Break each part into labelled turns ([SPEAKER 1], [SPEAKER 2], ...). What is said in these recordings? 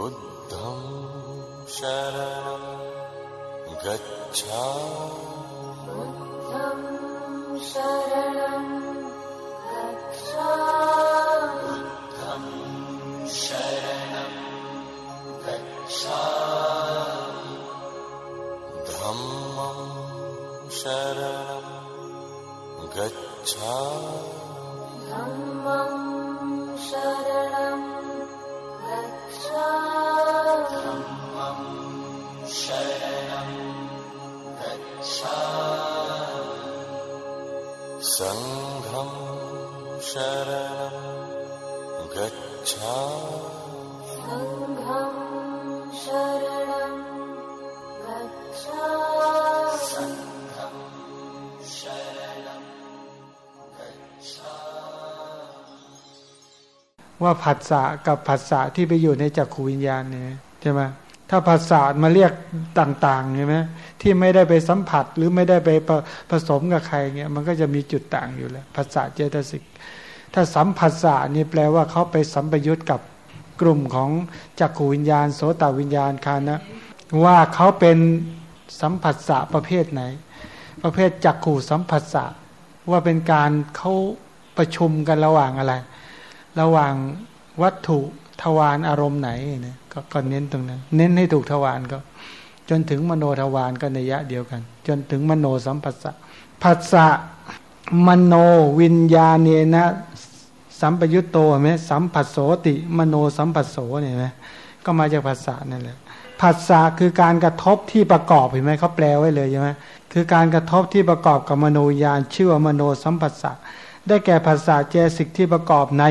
[SPEAKER 1] बुद्धं शरणं गच्छामि।
[SPEAKER 2] बुद्धं शरणं गच्छामि।
[SPEAKER 1] बुद्धं शरणं गच्छामि। धम्मं शरणं गच्छामि
[SPEAKER 2] धम्मं
[SPEAKER 1] सङ्घं शरणं गच्छामि
[SPEAKER 2] सङ्घं शरणं गच्छामि
[SPEAKER 1] सङ्घं शरणं गच्छामि
[SPEAKER 3] ว่าผัสสะกับผัสสะที่ไปอยู่ในจักขูวิญญาณเนี่ยใช่ไหม ถ้าผัสสะมาเรียกต่างๆใช่ไหมที่ไม่ได้ไปสัมผัสหรือไม่ได้ไปผผสมกับใครเงี้ยมันก็จะมีจุดต่างอยู่แล้วผัสสะเจตสิกถ้าสัมผัสสะนี่แปลว่าเขาไปสัมปยุตกับกลุ่มของจักขูวิญญาณ โสตวิญญาณคานะว่าเขาเป็นสัมผัสสะประเภทไหน ประเภทจักขูสัมผัสสะว่าเป็นการเขาประชุมกันระหว่างอะไร ระหว่างวัตถุ ทวารอารมณ์ไหนเนี่ยกก็เน้นตรงนั้น เน้นให้ถูกทวารก็ จนถึงมโนทวารก็ในยะเดียวกัน จนถึงมโนสัมผัสสะผัสสะมโนวิญญาเนนะสัมปยุตโตเห็นไหมสัมผัสโสติ มโนสัมผัสโสเนี่ยเห็นไหมก็มาจากภาษานั่นแหละผัสสะคือการกระทบที่ประกอบเห็นไหมเขาแปลไว้เลยใช่ไหมคือการกระทบที่ประกอบกับมโนญญาณชื่อว่ามโนสัมผัสสะได้แก่ภาษาเจสิกที่ประกอบใน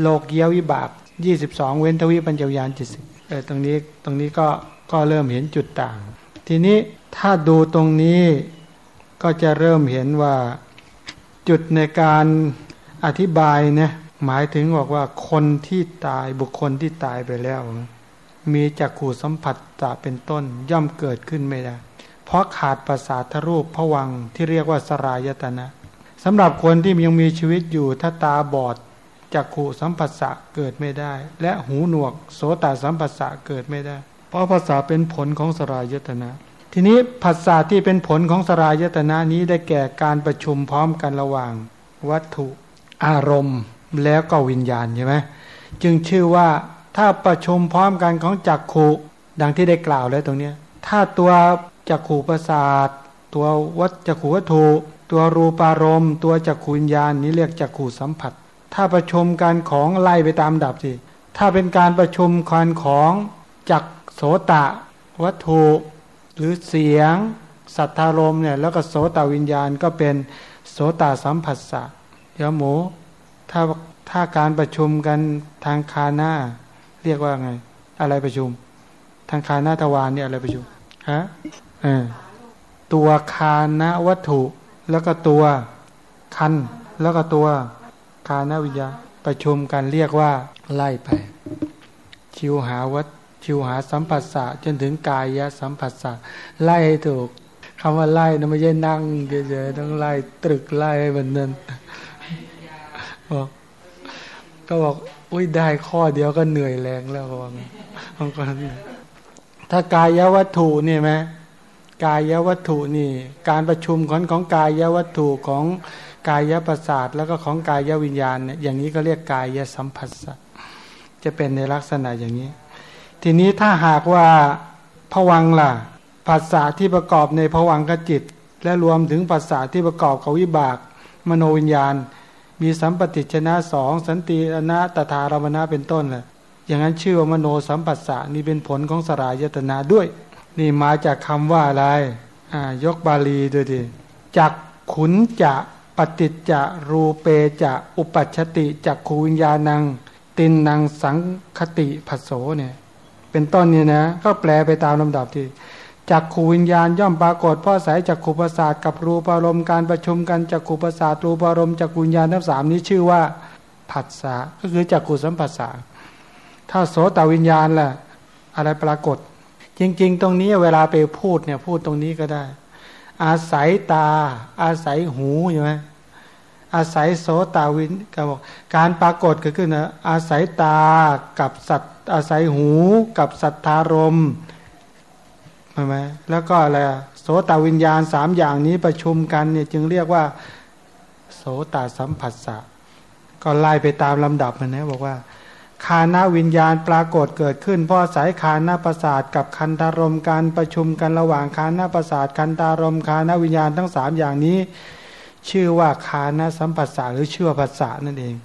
[SPEAKER 3] โลกเยียวิบาก 22เว้นทวิปัญจวิญญาณจิตสิบเออตรงนี้ตรงนี้ก็ก็เริ่มเห็นจุดต่าง ทีนี้ถ้าดูตรงนี้ก็จะเริ่มเห็นว่าจุดในการอธิบายนะหมายถึงบอกว่าคนที่ตายบุคคลที่ตายไปแล้ว มีจักขู่สัมผัสจะเป็นต้นย่อมเกิดขึ้นไม่ได้ เพราะขาดประสาทรูปผวังที่เรียกว่าสรายตนะสำหรับคนที่ยังมีชีวิตอยู่ถ้าตาบอด จักขู่สัมผัสสะเกิดไม่ได้ และหูหนวก โสตสัมผัสสะเกิดไม่ได้ เพราะภาษาเป็นผลของสรายตนะ ทีนี้ภาษาที่เป็นผลของสรายตนะนี้ได้แก่การประชุมพร้อมกันระหว่าง วัตถุอารมณ์แล้วก็วิญญาณใช่ไหมจึงชื่อว่าถ้าประชุมพร้อมกันของจักขุดังที่ได้กล่าวแล้วตรงนี้ถ้าตัวจักขู่ประสาท ตัววัตจักขูวัตถุ ตัวรูปารมณ์ ตัวจักขูวิญญาณนี้เรียกจักขูสัมผัส ถ้าประชุมการของไล่ไปตามดับสิถ้าเป็นการประชุมการของจักโสตะ วัตถุหรือเสียง สัทธารมเนี่ยแล้วก็โสตวิญญาณก็เป็นโสตสัมผัสสะเดี๋ยวหมูถ้าถ้าการประชุมกันทางคาหน้า เรียกว่าไง อะไรประชุม ทางคาหน้าทวารเนี่ยอะไรประชุมฮะเออตัวคานะวัตถุ แล้วก็ตัวคันแล้วก็ตัว คานะวิญญาณประชุมกันเรียกว่าไล่ไป ชิวหาวัตชิวหาสัมผัสสะจนถึงกายะสัมผัสสะไล่ให้ถูกคำว่าไล่นะไม่ใช่นั่งเฉยๆต้องไล่ตรึกไล่ให้มันนั่นบอกก็บอกอุ้ยได้ข้อเดียวก็เหนื่อยแรงแล้วบอกบางคนถ้ากายวัตถุนี่ไหมกายวัตถุนี่ การประชุมของของกายวัตถุของ กายประสาทแล้วก็ของกายวิญญาณเนี่ยอย่างนี้ก็เรียกกายสัมผัสจะเป็นในลักษณะอย่างนี้ ทีนี้ถ้าหากว่าผวังล่ะภาษาที่ประกอบในผวังคจิต และรวมถึงภาษาที่ประกอบกับวิบาก มโนวิญญาณ มีสัมปติชนะสองสันติอนะตถารมณะเป็นต้นแหละอย่างนั้นชื่อว่ามโนสัมปัสสะนี่เป็นผลของสรายตนาด้วย นี่มาจากคำว่าอะไรอ่ายกบาลีดูดิจักขุนจะ ปฏิจจรูเปจะอุปัชติจักขูวิญญาณัง ตินนางสังคติผัสโสเนี่ยเป็นต้นเนี่ยนะก็แปลไปตามลำดับที่จักขูวิญญาณย่อมปรากฏเพราะสายจักขูประสาทกับรูปารมณ์การประชุมกันจักขูประสาทรูปารมณ์จักขูวิญญาณทั้งสามนี้ชื่อว่าผัสสะก็คือจักขูสัมผัสสะถ้าโสตวิญญาณล่ะอะไรปรากฏ จริง ๆ ตรงนี้เวลาไปพูดเนี่ยพูดตรงนี้ก็ได้ อาศัยตา อาศัยหูใช่ไหมอาศัยโสตาวินก็บอกการปรากฏเกิดขึ้นนะอาศัยตากับสัตอาศัยหูกับสัทธารมใช่ไหมแล้วก็อะไรโสตวิญญาณสามอย่างนี้ประชุมกันเนี่ยจึงเรียกว่า โสตสัมผัสสะก็ไล่ไปตามลำดับนะบอกว่า คานาวิญญาณปรากฏเกิดขึ้น เพราะอายคานาประสาทกับคันธารมการประชุมกันระหว่างคานาประสาทคันธารมคานาวิญญาณทั้งสามอย่างนี้ ชื่อว่าคานาสัมผัสสะหรือชื่อว่าภาษานั่นเอง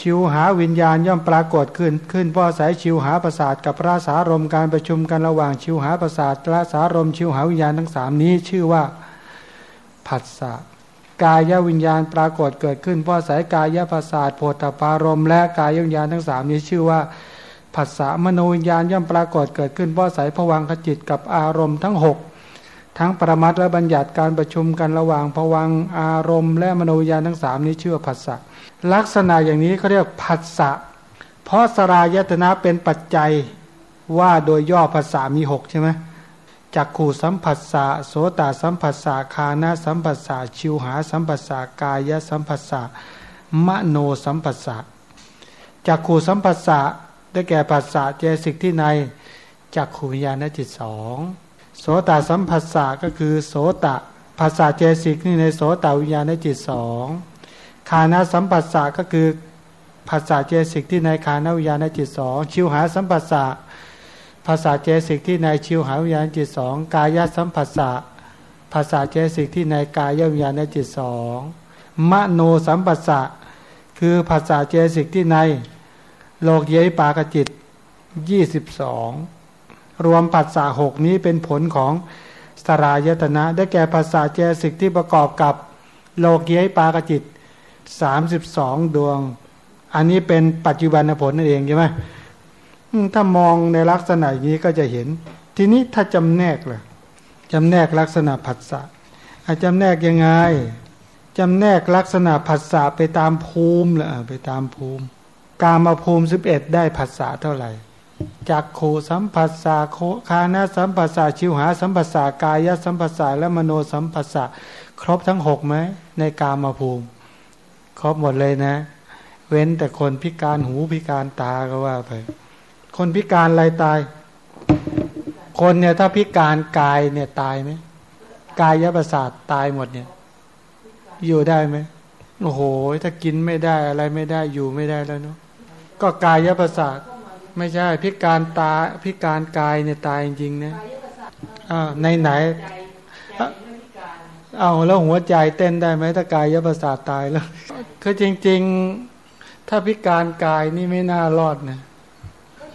[SPEAKER 3] ชิวหาวิญญาณย่อมปรากฏขึ้นขึ้นเพราะอายชิวหาประสาทกับพระสารมการประชุมกันระหว่างชิวหาประสาทและสารมชิวหาวิญญาณทั้งสามนี้ ชื่อว่าผัสสะ กายวิญญาณปรากฏเกิดขึ้น เพราะอายกายประสาทโพธพารม และกายวิญญาณทั้งสามนี้ชื่อว่าผัสสะมโนวิญญาณย่อมปรากฏเกิดขึ้นเพราะอายผวังขจิตกับอารมณ์ทั้งหกทั้งปรมัตและบัญญัติการประชุมกันระหว่างผวังอารมณ์ และมโนวิญญาณทั้งสามนี้ชื่อว่าผัสสะลักษณะอย่างนี้เขาเรียกผัสสะเพราะสรายตนะเป็นปัจจัยว่าโดยย่อภาษามีหกใช่ไหม จักขู่สัมผัสสะโสตสัมผัสสะคานาสัมผัสสะชิวหาสัมผัสสะกายสัมผัสสะมโนสัมผัสสะจักขู่สัมผัสสะได้แก่ผัสสะเจสิกที่ในจักขูวิญญาณจิตสองโสตสัมผัสสะก็คือโสตภาษาเจสิกนี่ในโสตวิญญาณจิตสองคานาสัมผัสสะก็คือภาษาเจสิกที่ในคานาวิญญาณจิตสองชิวหาสัมผัสสะาษาเจสิกที่ในชิวหาวิญญาณจิตสองกายสัมผัสสะภาษาเจสิกที่ในกายวิญญาณจิตสองมโนสัมผัสสะคือภาษาเจสิกที่ในโลกเยปากจิตยี่สิบสองรวมปัสสะหกนี้เป็นผลของสรายตนะ ได้แก่ภาษาเจสิกที่ประกอบกับโลกเยปากจิตสามสิบสองดวง อันนี้เป็นปัจจุบันผลนั่นเองใช่ไหม ถ้ามองในลักษณะอย่างนี้ก็จะเห็น ทีนี้ถ้าจำแนกล่ะจำแนกลักษณะผัสสะอาจำแนกยังไงจำแนกลักษณะผัสสะไปตามภูมิล่ะไปตามภูมิ กามาภูมิสิบเอ็ดได้ผัสสะเท่าไหร่จากโคสัมผัสสะโคคานาสัมผัสสะชิวหาสัมผัสสะกายสัมผัสสะและมโนสัมผัสสะครบทั้งหกไหมในกามาภูมิ ครบหมดเลยนะ เว้นแต่คนพิการหูพิการตาก็ว่าไป คนพิการอะไรตาย คนเนี่ยถ้าพิการกายเนี่ยตายไหมกายยประสาทตายหมดเนี่ย อยู่ได้ไหมโอ้โห ถ้ากินไม่ได้อะไรไม่ได้อยู่ไม่ได้แล้วเนาะก็กายยประสาทไม่ใช่ พิการตาพิการกายเนี่ยตายจริงๆนะอ่าในไหนเอาแล้วหัวใจเต้นได้ไหมถ้ากายยประสาทตายแล้วคือจริง ๆ ถ้าพิการกายนี่ไม่น่ารอดนะ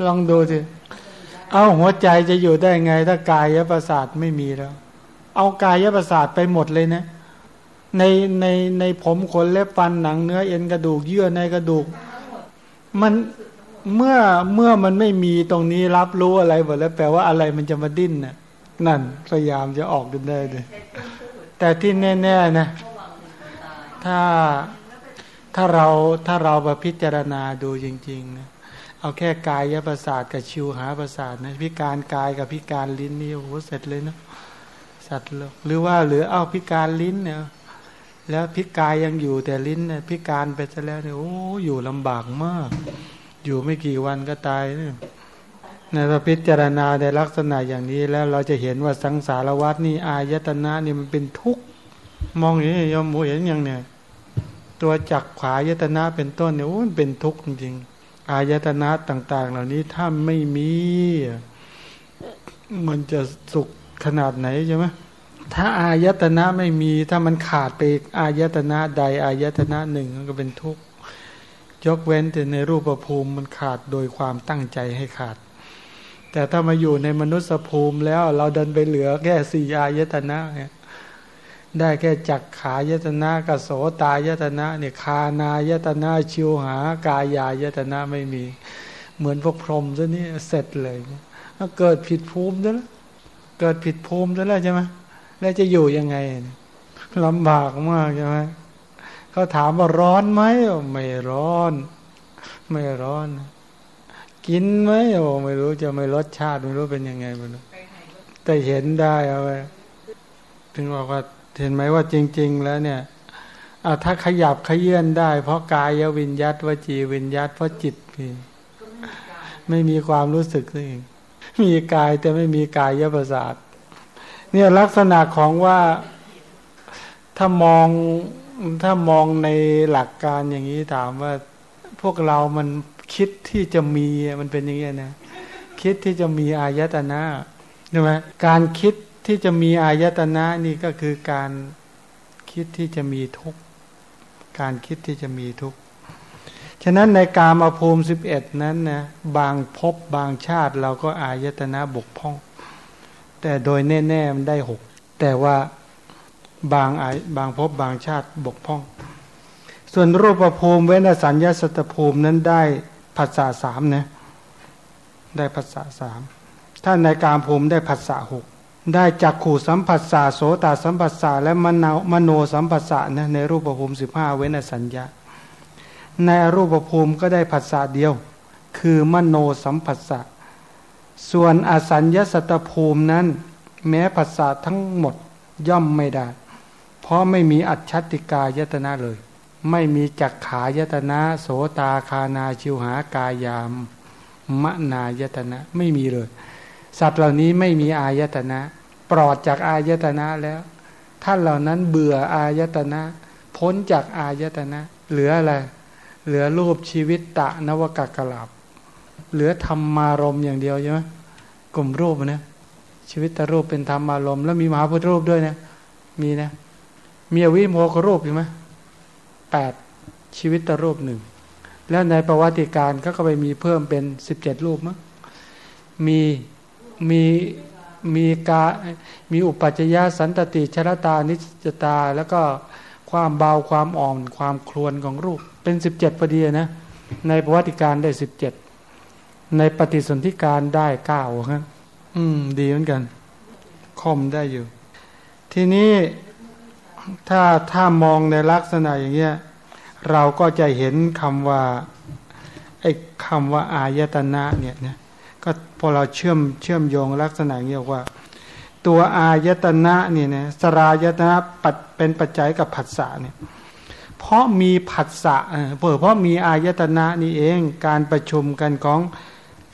[SPEAKER 3] ลองดูสิเอาหัวใจจะอยู่ได้ไง ถ้ากายยประสาทไม่มีแล้ว เอากายยประสาทไปหมดเลยนะ ในในในผมขนเล็บฟันหนังเนื้อเอ็นกระดูกเยื่อในกระดูก มันเมื่อเมื่อมันไม่มีตรงนี้รับรู้อะไรหมดแล้วแปลว่าอะไรมันจะมาดิ้นน่ะ นั่นพยายามจะออกกันได้เลยแต่ที่แน่ๆนะถ้าถ้าเราถ้าเราไปพิจารณาดูจริงๆนะ เอาแค่กายยประสาทกับชิวหาประสาทนะพิการกายกับพิการลิ้นนี่โอ้โหเสร็จเลยนะสัตว์เลยหรือว่าหรือเอาพิการลิ้นเนี่ยแล้วพิกายยังอยู่แต่ลิ้นเนี่ยพิการไปซะแล้วเนี่ยโอ้อยู่ลำบากมาก อยู่ไม่กี่วันก็ตายเนี่ยในพระพิจารณาในลักษณะอย่างนี้แล้วเราจะเห็นว่าสังสารวัฏนี่อายตนะนี่มันเป็นทุกข์มองอย่างนี้ยอมเห็นอย่างเนี่ย ตัวจักขวายตนะเป็นต้นเนี่ยโอ้เป็นทุกข์จริงๆ อายตนะต่าง ๆ เหล่านี้ถ้าไม่มี มันจะสุขขนาดไหนใช่ไหมถ้าอายตนะไม่มีถ้ามันขาดไปอายตนะใดอายตนะหนึ่งก็เป็นทุกข์ยกเว้นแต่ในรูปภูมิมันขาดโดยความตั้งใจให้ขาด แต่ถ้ามาอยู่ในมนุษยภูมิแล้วเราเดินไปเหลือแค่สี่อายตนะเนี่ย ได้แค่จักขายตนะกโสตายตนะเนี่ยคานายตนะชิวหากายายตนะไม่มี เหมือนพวกพรหมซะนี่เสร็จเลยเกิดผิดภูมิซะแล้วเกิดผิดภูมิซะแล้วใช่ไหมแล้วจะอยู่ยังไงลำบากมากใช่ไหมเขาถามว่าร้อนไหมไม่ร้อน ไม่ร้อน กินไหมโอ้ไม่รู้จะไม่รสชาติไม่รู้เป็นยังไงมันแต่เห็นได้เอาไว้ถึงบอกว่า เห็นไหมว่าจริง ๆ แล้วเนี่ยถ้าขยับขยื่นได้ เพราะกายวิญญาตวจีวิญญาตเพราะจิตพี่ไม่มีความรู้สึกเองมีกายแต่ไม่มีกายยประสาทเนี่ยลักษณะของว่าถ้ามองถ้ามองในหลักการอย่างนี้ถามว่าพวกเรามันคิดที่จะมีมันเป็นอย่างนี้นะคิดที่จะมีอายตนะใช่ไหมการคิด ที่จะมีอายตนะนี่ก็คือการคิดที่จะมีทุกการคิดที่จะมีทุกฉะนั้นในการมาภูมิสิบเอ็ดนั้นนะบางพบบางชาติเราก็อายตนะบกพร่อง แต่โดยแน่ๆมันได้หกแต่ว่าบางบางพบบางชาติบกพร่อง ส่วนรูปภูมิเวนสัญญาสตภูมินั้นได้ภาษาสามนะได้ภาษาสามถ้าในการภูมิได้ภาษาหก ได้จักขู่สัมผัสสาโสตสัมผัสสาและมโนมโนสัมผัสสะนะในรูปภูมิสิบห้าเวนสัญญาในรูปภูมิก็ได้ภาษาเดียว คือมโนสัมผัสสะส่วนอสัญญาสัตภูมินั้น แม้ภาษาทั้งหมดย่อมไม่ได้ เพราะไม่มีอัจฉติกายตนะเลย ไม่มีจักขายตนะ โสตาคานาชิวหากายามมนายตนะไม่มีเลย สัตว์เหล่านี้ไม่มีอายตนะ ปลอดจากอายตนะแล้ว ท่านเหล่านั้นเบื่ออายตนะ พ้นจากอายตนะ เหลืออะไร เหลือรูปชีวิตตะนวกกลับ เหลือธรรมารมอย่างเดียวใช่ไหมกลุ่มรูปนะชีวิตตรูปเป็นธรรมารมแล้วมีมหาพุทธรูปด้วยนะ มีนะ มีอวิโมกรูปใช่ไหมแปดชีวิตตรูปหนึ่ง แล้วในประวัติการก็ไปมีเพิ่มเป็นสิบเจ็ดรูปมั้งมี มีมีกามีอุปัจจยสันตติชรตานิจตา แล้วก็ความเบาความอ่อนความครวนของรูป เป็นสิบเจ็ดพอดีนะในประวัติการได้สิบเจ็ดในปฏิสนธิการได้เก้าครับอืม ดีเหมือนกัน คอมได้อยู่ ทีนี้ถ้าถ้ามองในลักษณะอย่างเงี้ย เราก็จะเห็นคำว่าไอ้คำว่าอายตนะเนี่ยเนี่ย ก็พอเราเชื่อมเชื่อมโยงลักษณะเงี้ยว่า ตัวอายตนะเนี่ยนะสรายตนะปัดเป็นปัจจัยกับผัสสะเนี่ยเพราะมีผัสสะเพราะเพราะมีอายตนะนี่เองการประชุมกันของ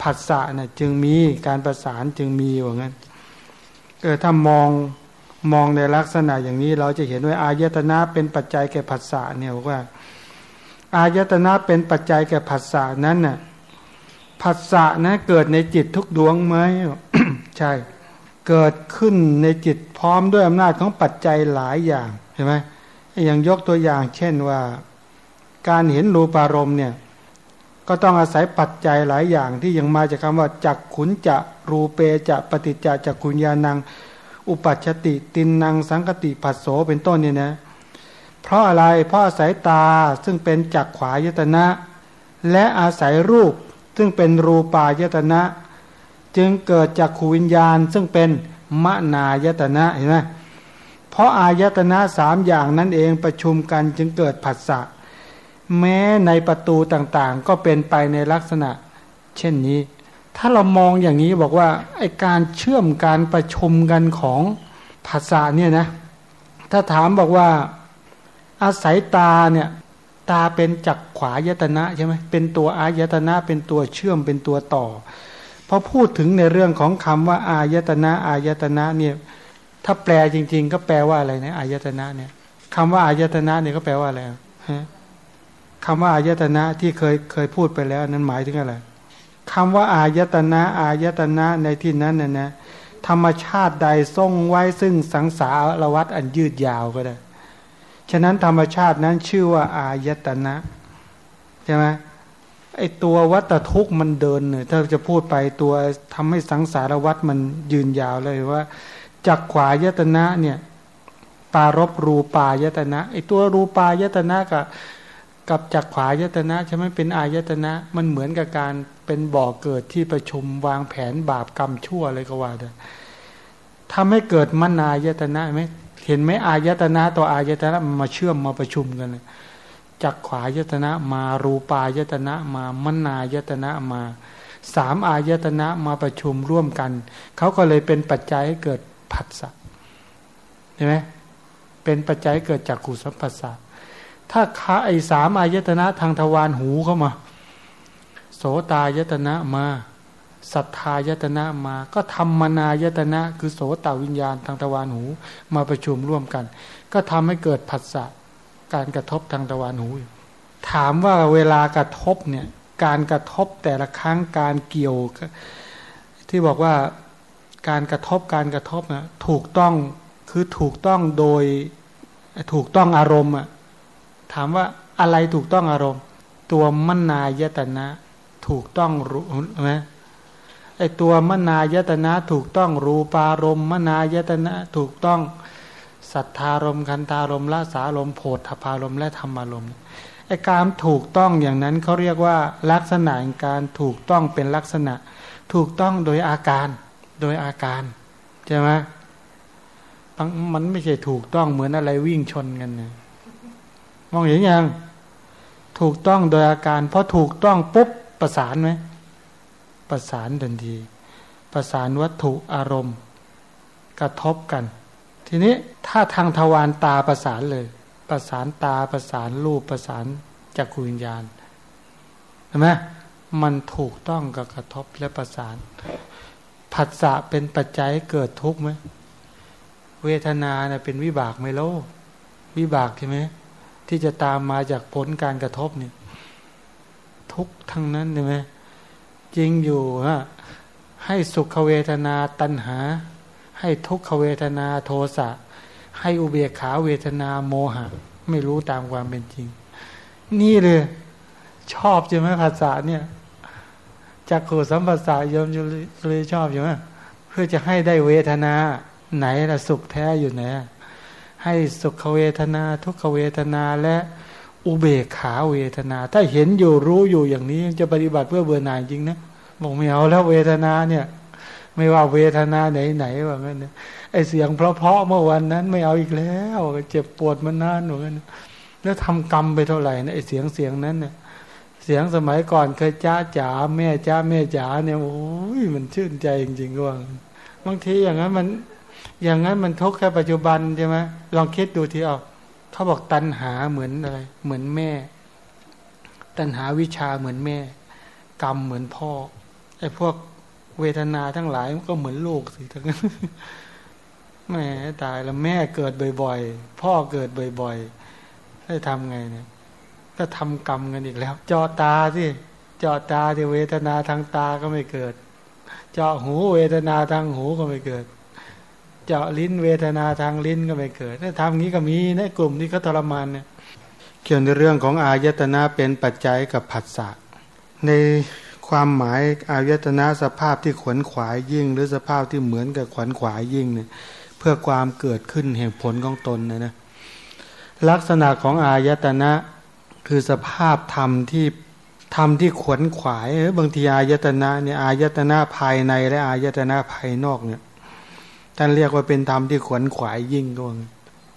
[SPEAKER 3] ผัสสะน่ะจึงมีการประสานจึงมีว่างั้นเออถ้ามองมองในลักษณะอย่างนี้เราจะเห็นว่าอายตนะเป็นปัจจัยแก่ผัสสะเนี่ยว่า อายตนะเป็นปัจจัยแก่ผัสสะนั้นน่ะ ผัสสะนะเกิดในจิตทุกดวงไหมใช่ เกิดขึ้นในจิตพร้อมด้วยอำนาจของปัจจัยหลายอย่างเห็นไหมอย่างยกตัวอย่างเช่นว่า การเห็นรูปารมณ์เนี่ยก็ต้องอาศัยปัจจัยหลายอย่างที่ยังมาจากคาว่าจักขุนจะรูเปจะปฏิจจจักขุญญาณัง อุปัชติ ตินนางสังกติผัสโสเป็นต้นเนี่ยนะเพราะอะไรเพราะอาศัยตาซึ่งเป็นจักขวายตนะ และอาศัยรูป ซึ่งเป็นรูปายตนะ จึงเกิดจากขูวิญญาณ ซึ่งเป็นมนายตนะเห็นไหมเพราะอายตนะสามอย่างนั้นเองประชุมกันจึงเกิดผัสสะแม้ในประตูต่างๆ ก็เป็นไปในลักษณะ เช่นนี้ ถ้าเรามองอย่างนี้บอกว่าไอการเชื่อมการประชุมกันของภาษาเนี่ยนะถ้าถามบอกว่าอาศัยตาเนี่ย ตาเป็นจักขวายตนะใช่ไหมเป็นตัวอายตนะเป็นตัวเชื่อมเป็นตัวต่อพอพูดถึงในเรื่องของคำว่า อายตนะอายตนะเนี่ยถ้าแปลจริง ๆ ก็แปลว่าอะไรนะอายตนะเนี่ยคำว่าอายตนะเนี่ยก็แปลว่าอะไรฮะคำว่าอายตนะที่เคยเคยพูดไปแล้วนั้นหมายถึงอะไรคำว่าอายตนะอายตนะในที่นั้นน่ะนะธรรมชาติใดทรงไว้ซึ่งสังสารวัตอันยืดยาวก็ได้ ฉะนั้นธรรมชาตินั้นชื่อว่าอายตนะใช่ไหมไอตัววัตทุกข์มันเดินเนี่ยถ้าจะพูดไปตัวทำให้สังสารวัตมันยืนยาวเลยว่าจักขวายตนะเนี่ยปารบรูปายตนะไอตัวรูปายตนะกับกับจักขวายตนะใช่ไหมเป็นอายตนะมันเหมือนกับการเป็นบ่อเกิดที่ประชุมวางแผนบาปกรรมชั่วอะไรก็ว่าได้ทำให้เกิดมนายตนะไหม เห็นไหมอายตนะต่ออายตนะมาเชื่อมมาประชุมกันจักขวายตนะมารูปายตนะมามนายตนะมาสามอายตนะมาประชุมร่วมกัน เขาก็เลยเป็นปัจจัยให้เกิดผัสสะเห็นไหมเป็นปัจจัยเกิดจากกุศลผัสสะถ้าขาไอสามอายตนะทางทวารหูเข้ามา โสตายตนะมา สัทธายตนะมา ก็ธรรมนายตนะ คือโสตวิญญาณทางทวารหูมาประชุมร่วมกัน ก็ทำให้เกิดผัสสะการกระทบทางทวารหู ถามว่าเวลากระทบเนี่ยการกระทบแต่ละครั้งการเกี่ยว ที่บอกว่าการกระทบการกระทบนะถูกต้องคือถูกต้องโดยถูกต้องอารมณ์อะถามว่าอะไรถูกต้องอารมณ์ ตัวมนายตนะถูกต้องรู้ไหม ไอตัวมนายตนะถูกต้องรูปารมณ์มนายตนะถูกต้องสัทธารมคันธารมละสารมโพธพารมและธรรมารมไอการถูกต้องอย่างนั้นเขาเรียกว่าลักษณะการถูกต้องเป็นลักษณะ ถูกต้องโดยอาการโดยอาการใช่ไหมมันไม่ใช่ถูกต้องเหมือนอะไรวิ่งชนกันนะมองเห็นยังถูกต้องโดยอาการเพราะถูกต้องปุ๊บประสานไหม ประสานทันทีประสานวัตถุอารมณ์ กระทบกัน ทีนี้ถ้าทางทวารตาประสานเลย ประสานตาประสานรูปประสานจักรวิญญาณเห็นไหมมันถูกต้องกับกระทบและประสานผัสสะเป็นปัจจัยเกิดทุกข์ไหมเวทนาเนะ่ยเป็นวิบากไหมโลวิบากใช่ไหมที่จะตามมาจากผลการกระทบเนี่ยทุกทั้งนั้นใช่ไหม จริงอยู่ฮะให้สุขเวทนาตัณหา ให้ทุกขเวทนาโทสะให้อุเบกขาเวทนาโมหะ ไม่รู้ตามความเป็นจริง นี่เลย ชอบใช่ไหมภาษาเนี่ยจากขูสัมปัสสะยมเลยชอบอยู่ไหมเพื่อจะให้ได้เวทนา ไหนละสุขแท้อยู่ไหนให้สุขเวทนา ทุกขเวทนาและ อุเบกขาเวทนา ถ้าเห็นอยู่รู้อยู่อย่างนี้จะปฏิบัติเพื่อเบื่อหน่ายจริงนะบอกไม่เอาแล้วเวทนาเนี่ย ไม่ว่าเวทนาไหนไหนว่างั้นเนี่ยไอเสียงเพราะๆเมื่อวันนั้นไม่เอาอีกแล้ว เจ็บปวดมานานเหมือนกันแล้วทำกรรมไปเท่าไหร่นะไอเสียงเสียงนั้นเนี่ยเสียงสมัยก่อนเคยจ้าจ๋าแม่จ้าแม่จ๋าเนี่ยโอ้ยมันชื่นใจจริงๆก็ว่าบางทีอย่างนั้นมัน อย่างนั้นมันทุกข์แค่ปัจจุบันใช่ไหมลองคิดดูทีเอา เขาบอกตัณหาเหมือนอะไร เหมือนแม่ ตัณหาวิชาเหมือนแม่ กรรมเหมือนพ่อไอ้พวกเวทนาทั้งหลายมันก็เหมือนลูกสิทั้งนั้นแม่ตายแล้วแม่เกิดบ่อยๆ พ่อเกิดบ่อยๆให้ทำไงเนี่ย ก็ทำกรรมกันอีกแล้วเจาะตาสิเจาะตาที่เวทนาทางตาก็ไม่เกิดเจาะหูเวทนาทางหูก็ไม่เกิด เจาะลิ้นเวทนาทางลิ้นก็ไม่เกิดถ้าทำงี้ก็มีในกลุ่มที่เขาทรมานเนี่ยเกี่ยวในเรื่องของอายตนะเป็นปัจจัยกับผัสสะในความหมายอายตนะสภาพที่ขวนขวายยิ่ง หรือสภาพที่เหมือนกับขวนขวายยิ่งเนี่ยเพื่อความเกิดขึ้นแห่งผลของตนนะนะลักษณะของอายตนะคือสภาพธรรมที่ธรรมที่ขวนขวายบางทีอายตนะเนี่ยอายตนะภายในและอายตนะภายนอกเนี่ย ท่านเรียกว่าเป็นธรรมที่ขวนขวายยิ่งก็ว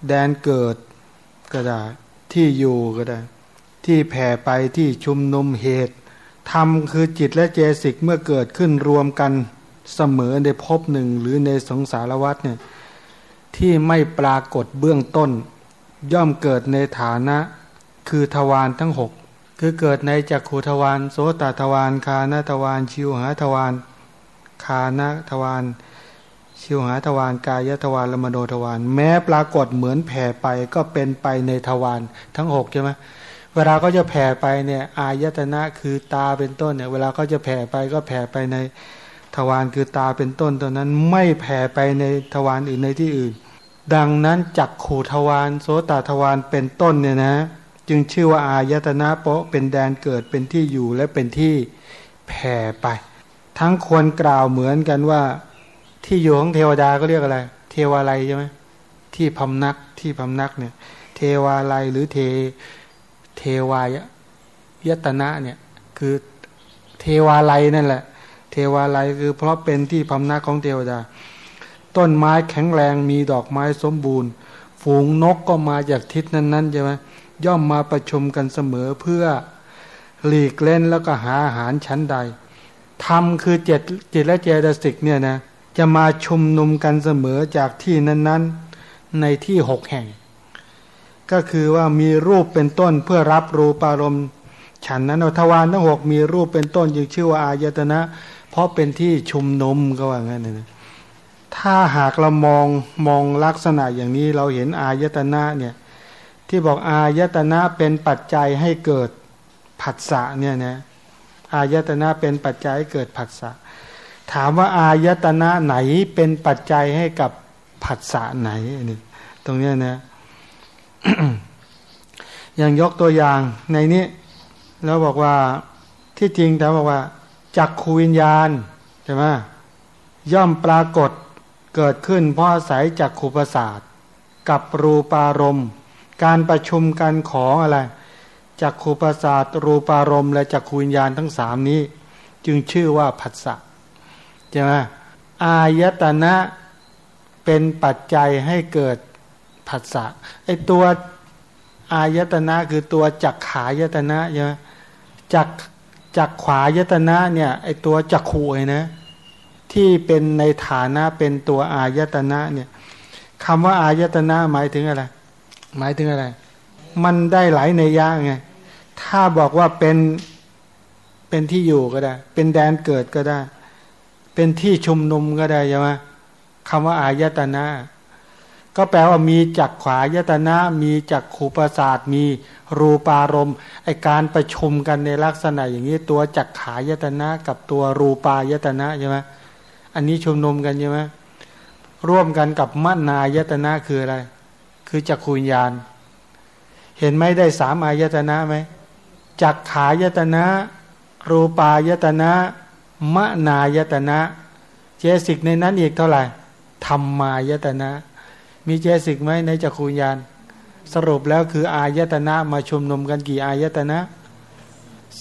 [SPEAKER 3] แดนเกิดก็ได้ที่อยู่ก็ได้ ที่แผ่ไปที่ชุมนุมเหตุธรรมคือจิตและเจสิกเมื่อเกิดขึ้นรวมกันเสมอในภพหนึ่งหรือในสงสารวัฏเนี่ยที่ไม่ปรากฏเบื้องต้น ย่อมเกิดในฐานะคือทวารทั้งหกคือเกิดในจักขุทวารโสตทวารคานทวารชิวหาทวารคานทวาร ชิวหาทวารกายทวารละมโนทวารแม้ปรากฏเหมือนแผ่ไปก็เป็นไปในทวารทั้งหกใช่ไหมเวลาก็จะแผ่ไปเนี่ยอายตนะคือตาเป็นต้นเนี่ย เวลาก็จะแผ่ไปก็แผ่ไปในทวารคือตาเป็นต้นตัวนั้นไม่แผ่ไปในทวารอื่นในที่อื่น ดังนั้นจักขู่ทวารโสตทวารเป็นต้นเนี่ยนะ จึงชื่อว่าอายตนะโปะเป็นแดนเกิดเป็นที่อยู่และเป็นที่แผ่ไป ทั้งควรกล่าวเหมือนกันว่า ที่อยู่ของเทวดาก็เรียกอะไร เทวาลัยใช่ไหมที่พำนักที่พำนักเนี่ย เทวาลัยหรือเทเทวายยตนะเนี่ยคือเทวาลัยนั่นแหละ เทวาลัยคือเพราะเป็นที่พำนักของเทวดา ต้นไม้แข็งแรงมีดอกไม้สมบูรณ์ ฝูงนกก็มาจากทิศนั้นๆใช่ไหมย่อมมาประชุมกันเสมอเพื่อหลีกเล่นแล้วก็หาอาหารชั้นใดธรรมคือเจตจิตและเจตสิกเนี่ยนะ จะมาชุมนุมกันเสมอจากที่นั้น ๆ ในที่หกแห่ง ก็คือว่ามีรูปเป็นต้นเพื่อรับรูปารมณ์ ฉันนั้นอทวารทั้งหกมีรูปเป็นต้นจึงชื่อว่าอายตนะ เพราะเป็นที่ชุมนุมก็ว่างั้นนะถ้าหากเรามองมองลักษณะอย่างนี้เราเห็นอายตนะเนี่ยที่บอกอายตนะเป็นปัจจัยให้เกิดผัสสะเนี่ยนะอายตนะเป็นปัจจัยให้เกิดผัสสะ ถามว่าอายตนะไหนเป็นปัจจัยให้กับผัสสะไหนนี่ตรงเนี้ยนะอย่างยกตัวอย่างในนี้ แล้วบอกว่าที่จริงแต่บอกว่าจักขูวิญญาณใช่ไหมย่อมปรากฏเกิดขึ้นเพราะอาศัยจักขูประสาทกับรูปารมณ์การประชุมกันของอะไรจักขูประสาทรูปารมณ์และจักขูวิญญาณทั้งสามนี้ จึงชื่อว่าผัสสะ ใช่ไหมอายตนะเป็นปัจจัยให้เกิดผัสสะไอตัวอายตนะคือตัวจักขายตนะใช่ไหมจักจักขวายตนะเนี่ยไอตัวจักขูไอนะ ที่เป็นในฐานะเป็นตัวอายตนะเนี่ยคำว่าอายตนะหมายถึงอะไร หมายถึงอะไร มันได้หลายในยะไงถ้าบอกว่าเป็นเป็นที่อยู่ก็ได้ เป็นแดนเกิดก็ได้ เป็นที่ชุมนุมก็ได้ใช่ไหมคำว่าอายตนะ ก็แปลว่ามีจักขวายตนะ มีจักขูประสาทมีรูปารมณ์ไอการประชุมกันในลักษณะอย่างนี้ตัวจักขายตนะ กับตัวรูปายตนะใช่ไหมอันนี้ชุมนุมกันใช่ไหมร่วมกันกับมนายตนะคืออะไร คือจักขูญญาณ เห็นไหมได้สามอายตนะไหมจักขายตนะ รูปายตนะ มนายตนะ เจสิกในนั้นอีกเท่าไหร่ธรรมายตนะ มีเจสิกไหมในจักขุญาณสรุปแล้วคืออายตนะมาชุมนุมกันกี่อายตนะ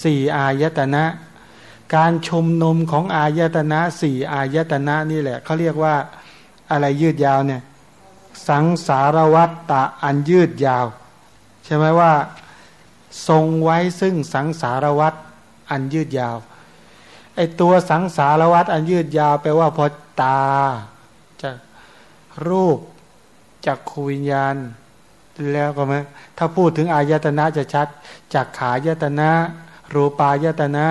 [SPEAKER 3] สี่อายตนะ การชุมนุมของอายตนะสี่อายตนะนี่แหละเขาเรียกว่าอะไรยืดยาวเนี่ยสังสารวัตตะอันยืดยาว ใช่ไหมว่า ทรงไว้ซึ่งสังสารวัตอันยืดยาว ไอตัวสังสารวัตอันยืดยาวแปลว่าพอตาจะรูปจากขูวิญญาณ แล้วก็ไหมถ้าพูดถึงอายตนะจะชัดจากขายตนะ รูปายตนะ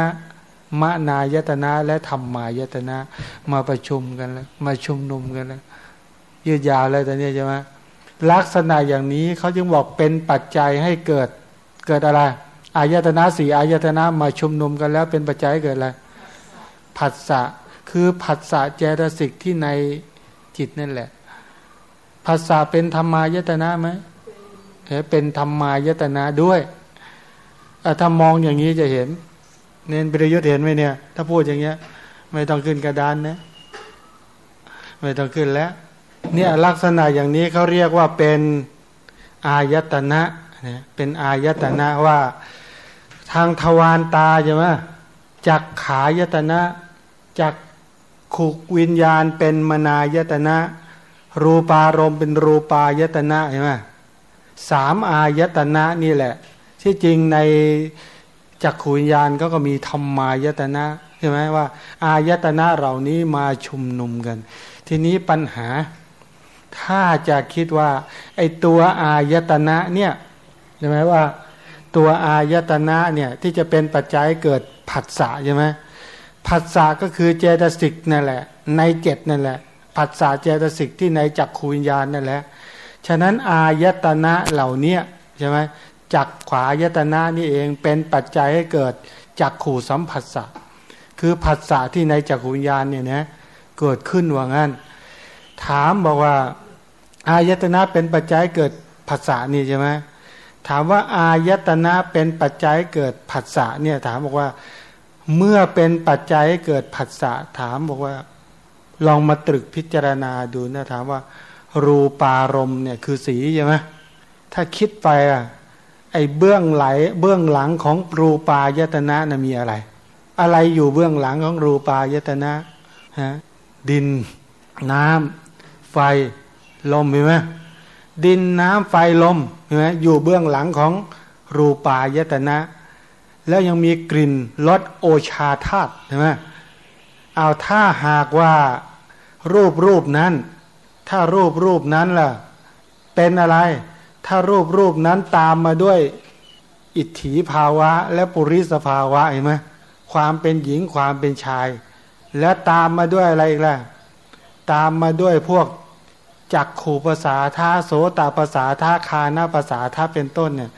[SPEAKER 3] มะนายตนะและธรรมายตนะ มาประชุมกันแล้วมาชุมนุมกันแล้วยืดยาวเลยตอนนี้ใช่ไหมลักษณะอย่างนี้เขาจึงบอกเป็นปัจจัยให้เกิดเกิดอะไรอายตนะสี่อายตนะมาชุมนุมกันแล้วเป็นปัจจัยเกิดอะไร ผัสสะคือผัสสะเจตสิกที่ในจิตนั่นแหละผัสสะเป็นธรรมายตนะไหมเป็นธรรมายตนะด้วยถ้ามองอย่างนี้จะเห็น เน้นประยุทธ์เห็นไหมเนี่ย ถ้าพูดอย่างเงี้ย ไม่ต้องขึ้นกระดานนะไม่ต้องขึ้นแล้ว เนี่ยลักษณะอย่างนี้เขาเรียกว่าเป็นอายตนะเนี่ยเป็นอายตนะว่า ทางทวารตาใช่ไหม จักขายตนะจักขุกวิญญาณเป็นมนายตนะ รูปารมณ์เป็นรูปายตนะใช่ไหมสามอายตนะนี่แหละ ที่จริงในจักขูวิญญาณก็ก็มีธรรมายตนะใช่ไหมว่า อายตนะเหล่านี้มาชุมนุมกัน ทีนี้ปัญหา ถ้าจะคิดว่า ไอตัวอายตนะเนี่ยใช่ไหมว่า ตัวอายตนะเนี่ยที่จะเป็นปัจจัยเกิดผัสสะใช่ไหมผัสสะก็คือเจตสิกนั่นแหละ ในเจ็ดนั่นแหละผัสสะเจตสิกที่ในจักขูวิญญาณนั่นแหละ ฉะนั้นอายตนะเหล่านี้ใช่ไหมจักขวายตนะนี่เองเป็นปัจจัยให้เกิดจักขู่สัมผัสสะคือผัสสะที่ในจักขูวิญญาณเนี่ยนะเกิดขึ้นว่างั้น ถามบอกว่า อายตนะเป็นปัจจัยเกิดผัสสะนี่ใช่ไหม ถามว่าอายตนะเป็นปัจจัยเกิดผัสสะเนี่ยถามบอกว่าเมื่อเป็นปัจจัยเกิดผัสสะถามบอกว่า ลองมาตรึกพิจารณาดูนะถามว่า รูปารมณ์เนี่ยคือสีใช่ไหมถ้าคิดไปอะไอ้เบื้องไหลเบื้องหลังของรูปายตนะนะมีอะไร อะไรอยู่เบื้องหลังของรูปายตนะฮะดินน้ำไฟลมเห็นไหมดินน้ำไฟลม เห็นไหมอยู่เบื้องหลังของรูปายตนะ แล้วยังมีกลิ่นรสโอชาธาตุใช่ไหมเอาถ้าหากว่ารูปรูปนั้น ถ้ารูปรูปนั้นล่ะ เป็นอะไร ถ้ารูปรูปนั้นตามมาด้วยอิทธิภาวะ และปุริสภาวะเห็นไหมความเป็นหญิงความเป็นชาย และตามมาด้วยอะไรอีกล่ะ ตามมาด้วยพวก จักขู่ภาษาท่าโสตภาษาท่าคานาภาษาท่าเป็นต้นเนี่ย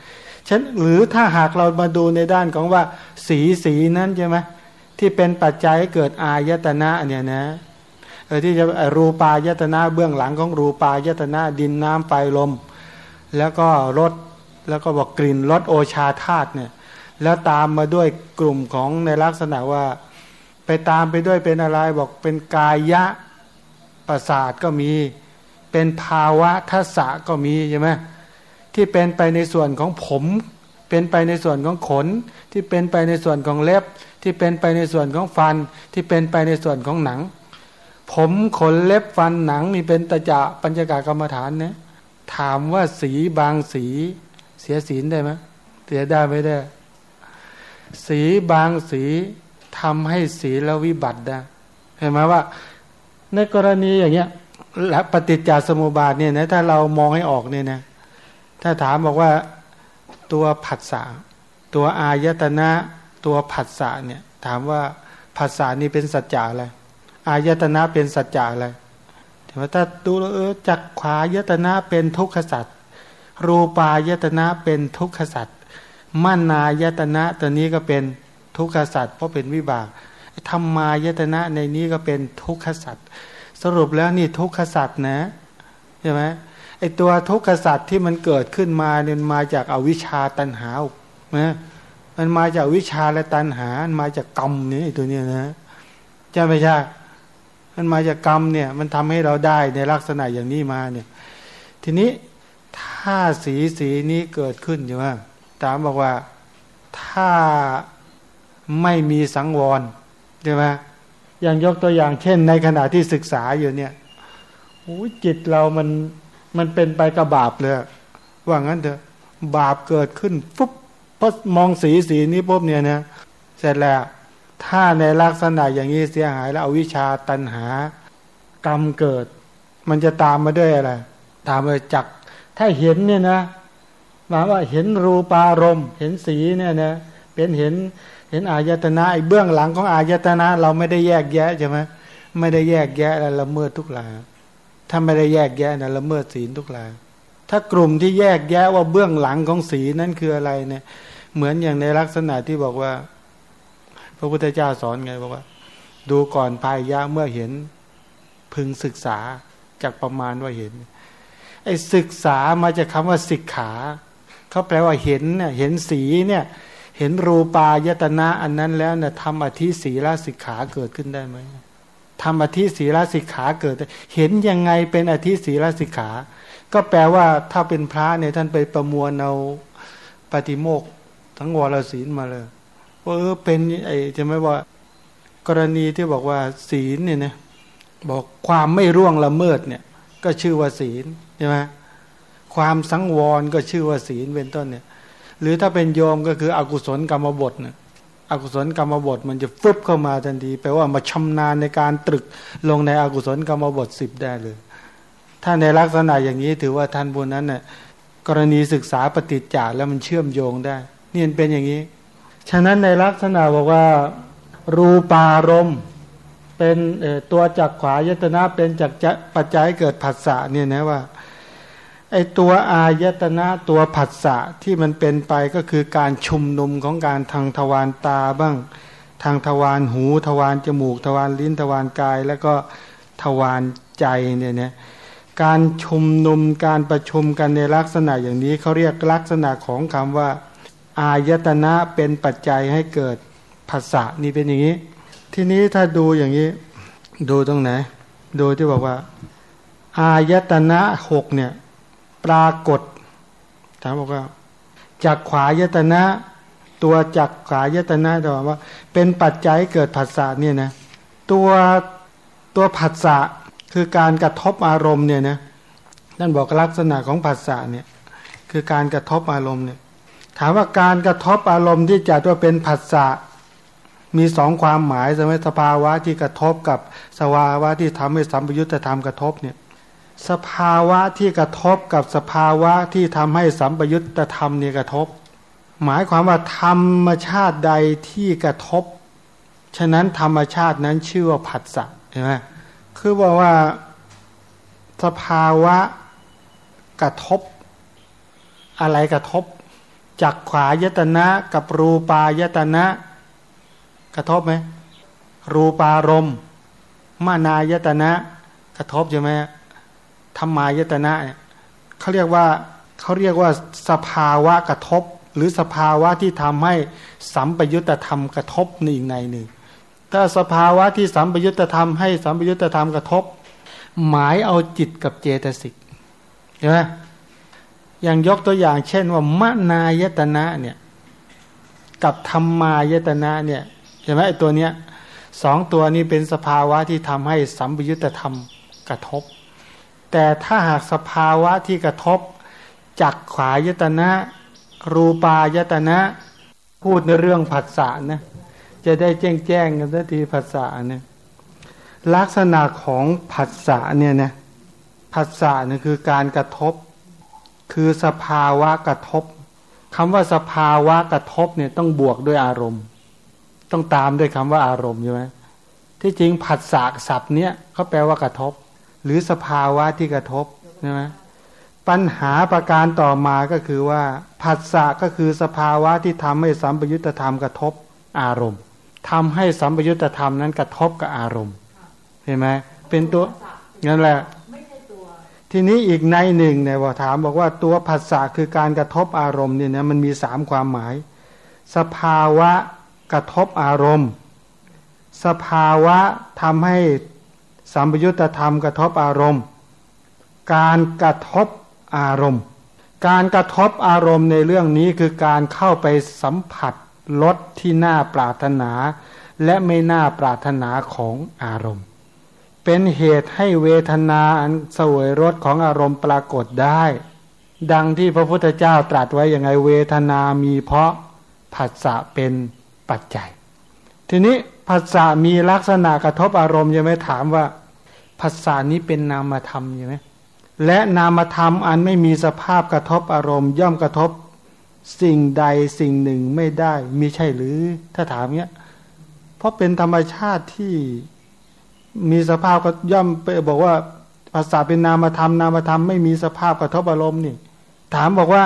[SPEAKER 3] ฉันหรือถ้าหากเรามาดูในด้านของว่า สีสีนั้นใช่ไหมที่เป็นปัจจัยเกิดอายตนะเนี่ยนะเออที่จะรูปายตนะเบื้องหลังของรูปายตนะดินน้ำไฟลม แล้วก็รสแล้วก็บอกกลิ่นรสโอชาธาตุเนี่ยแล้วตามมาด้วยกลุ่มของในลักษณะว่า ไปตามไปด้วยเป็นอะไรบอกเป็นกายะประสาทก็มี เป็นภาวะทัศะก็มีใช่ไหมที่เป็นไปในส่วนของผม เป็นไปในส่วนของขน ที่เป็นไปในส่วนของเล็บ ที่เป็นไปในส่วนของฟัน ที่เป็นไปในส่วนของหนัง ผมขนเล็บฟันหนังมีเป็นตะจะปัญจกากรรมฐานเนี่ยถามว่าสีบางสี เสียศีลได้ไหมเสียได้ไม่ได้ สีบางสีทำให้สีแล้ววิบัติได้เห็นไหมว่า ในกรณีอย่างเงี้ย และปฏิจจสมุปบาทเนี่ยนะถ้าเรามองให้ออกเนี่ยนะถ้าถามบอกว่าตัวผัสสะตัวอายตนะตัวผัสสะเนี่ยถามว่าผัสสะนี่เป็นสัจจะอะไรอายตนะเป็นสัจจะอะไรแต่ว่าถ้าดูเออจักขวายตนะเป็นทุกขสัจรูปายตนะเป็นทุกขสัจมั่นายตนะตัวนี้ก็เป็นทุกขสัจเพราะเป็นวิบากธรรมายตนะในนี้ก็เป็นทุกขสัจ สรุปแล้วนี่ทุกขสัจนะใช่ไหมไอตัวทุกขสัตว์ที่มันเกิดขึ้นมาเนี่ยมาจากอาวิชชาตันหานะมันมาจากวิชาและตันหา มันมาจากกรรมนี่ตัวเนี้ยนะใช่ไหมใช่มันมาจากกรรมเนี่ย มันทำให้เราได้ในลักษณะอย่างนี้มาเนี่ย ทีนี้ถ้าสีสีนี้เกิดขึ้นใช่ไหมตามบอกว่าถ้าไม่มีสังวรใช่ไหม อย่างยกตัวอย่างเช่น ในขณะที่ศึกษาอยู่เนี่ยโอ้จิตเรามันมันเป็นไปกับบาปเลยว่างั้นเถอะบาปเกิดขึ้นปุ๊บพอมองสีสีนี้ปุ๊บเนี่ยนะเสร็จแล้วถ้าในลักษณะอย่างนี้เสียหายแล้วอวิชาตันหากรรมเกิด มันจะตามมาด้วยอะไรตามมาจักถ้าเห็นเนี่ยนะหมายว่าเห็นรูปารมณ์เห็นสีเนี่ยนะเป็นเห็น เห็นอายตนะไอ้เบื้องหลังของอายตนะ เราไม่ได้แยกแยะใช่ไหมไม่ได้แยกแยะแล้วละเมิดทุกหลาถ้าไม่ได้แยกแยะนะละเมิดศีลทุกราถ้ากลุ่มที่แยกแยะว่าเบื้องหลังของศีลนั้นคืออะไรเนี่ย เหมือนอย่างในลักษณะที่บอกว่า พระพุทธเจ้าสอนไงบอกว่า ดูก่อนภายยะเมื่อเห็นพึงศึกษาจากประมาณว่าเห็นไอ้ศึกษามาจากคาว่าสิกขาเขาแปลว่าเห็นเนี่ยเห็นสีเนี่ย เห็นรูปายตนะอันนั้นแล้วเนี่ยทำอธิศีลสิกขาเกิดขึ้นได้ไหมทำอธิศีลสิกขาเกิด เห็นยังไงเป็นอธิศีลสิกขา ก็แปลว่าถ้าเป็นพระเนี่ยท่านไปประมวลเอาปฏิโมกทั้งวรศีลมาเลยว่าเออเป็นไอ้จะไม่ว่ากรณีที่บอกว่าศีลเนี่ยนะบอกความไม่ร่วงละเมิดเนี่ย ก็ชื่อว่าศีลใช่ไหมความสังวรก็ชื่อว่าศีลเป็นต้นเนี่ย หรือถ้าเป็นโยมก็คืออกุศลกรรมบทเนี่ยอกุศลกรรมบทมันจะฟึบเข้ามาทันทีแปลว่ามาชำนาญในการตรึกลงในอกุศลกรรมบทสิบได้เลย ถ้าในลักษณะอย่างนี้ถือว่าท่านบุญนั้นเน่ยกรณีศึกษาปฏิจจาแล้วมันเชื่อมโยงได้นี่เป็นอย่างนี้ ฉะนั้นในลักษณะบอกว่ารูปารมณ์เป็นตัวจักขวายตนะเป็นจักปัจจัยเกิดผัสสะเนี่ยนะว่า ไอตัวอายตนะตัวผัสสะที่มันเป็นไปก็คือการชุมนุมของการทางทวารตาบ้าง ทางทวารหูทวารจมูก ทวารลิ้นทวารกาย แล้วก็ทวารใจเนี่ยเนี่ยการชุมนุมการประชุมกันในลักษณะอย่างนี้เขาเรียกลักษณะของคำว่า อายตนะเป็นปัจจัยให้เกิดภาษานี่เป็นอย่างนี้ ทีนี้ถ้าดูอย่างนี้ ดูตรงไหน ดูที่บอกว่า อายตนะหกเนี่ย ปรากฏถามบอกว่าจากขวายตนะ ตัวจากขวายตนะถามว่า เป็นปัจจัยเกิดผัสสะเนี่ยนะตัวตัวผัสสะคือการกระทบอารมณ์เนี่ยนะนั่นบอกลักษณะของผัสสะเนี่ยคือการกระทบอารมณ์เนี่ยถามว่าการกระทบอารมณ์ที่จัดว่าเป็นผัสสะมีสองความหมายสมัยสภาวะที่กระทบกับสภาวะที่ทำให้สัมปยุตธรรมกระทบเนี่ย สภาวะที่กระทบกับสภาวะที่ทำให้สัมปยุตตธรรมเนี่ยกระทบ หมายความว่าธรรมชาติใดที่กระทบ ฉะนั้นธรรมชาตินั้นชื่อว่าผัสสะเห็นไหมคือบอกว่าสภาวะกระทบ อะไรกระทบจักขวายตนะกับรูปายตนะ กระทบไหมรูปารมณ์มานายตนะ กระทบใช่ไหม ธรรมายตนะเนี่ยเขาเรียกว่าเขาเรียกว่าสภาวะกระทบ หรือสภาวะที่ทำให้สัมปยุตธรรมกระทบในอีกในหนึ่งถ้าสภาวะที่สัมปยุตธรรมให้สัมปยุตธรรมกระทบ หมายเอาจิตกับเจตสิกเห็นไหมอย่างยกตัวอย่างเช่นว่ามนายตนะเนี่ยกับธรรมายตนะเนี่ยเห็นไหมไอ้ตัวเนี้ยสองตัวนี้เป็นสภาวะที่ทำให้สัมปยุตธรรมกระทบ แต่ถ้าหากสภาวะที่กระทบจักขวายตนะ รูปายตนะ พูดในเรื่องผัสสะนะจะได้แจ้งแจ้งกันสักทีผัสสะเนี่ยลักษณะของผัสสะเนี่ยนะผัสสะเนี่ยคือการกระทบ คือสภาวะกระทบคำว่าสภาวะกระทบเนี่ยต้องบวกด้วยอารมณ์ ต้องตามด้วยคำว่าอารมณ์ใช่ไหมที่จริงผัสสะศัพท์เนี้ยเขาแปลว่ากระทบ หรือสภาวะที่กระทบใช่ไหมปัญหาประการต่อมาก็คือว่าผัสสะก็คือสภาวะที่ทำให้สัมปยุตธรรมกระทบอารมณ์ทำให้สัมปยุตธรรมนั้นกระทบกับอารมณ์เห็นไหมเป็นตัวนั่นแหละทีนี้อีกในหนึ่งเนี่ยบอกถามบอกว่าตัวผัสสะคือการกระทบอารมณ์เนี่ยนะมันมีสามความหมาย สภาวะกระทบอารมณ์ สภาวะทำให้ สัมปยุตธรรมกระทบอารมณ์ การกระทบอารมณ์ การกระทบอารมณ์ในเรื่องนี้คือการเข้าไปสัมผัสลดที่น่าปรารถนา และไม่น่าปรารถนาของอารมณ์ เป็นเหตุให้เวทนาอันเสวยรสของอารมณ์ปรากฏได้ ดังที่พระพุทธเจ้าตรัสไว้อย่างไงเวทนามีเพราะผัสสะเป็นปัจจัย ทีนี้ ผัสสะมีลักษณะกระทบอารมณ์ยังไม่ถามว่าผัสสะนี้เป็นนามธรรมใช่ไหมและนามธรรมอันไม่มีสภาพกระทบอารมณ์ ย่อมกระทบสิ่งใดสิ่งหนึ่งไม่ได้มีใช่หรือ ถ้าถามเนี้ย เพราะเป็นธรรมชาติที่มีสภาพก็ย่อมไปบอกว่าภาษาเป็นนามธรรมนามธรรมไม่มีสภาพกระทบอารมณ์นี่ ถามบอกว่า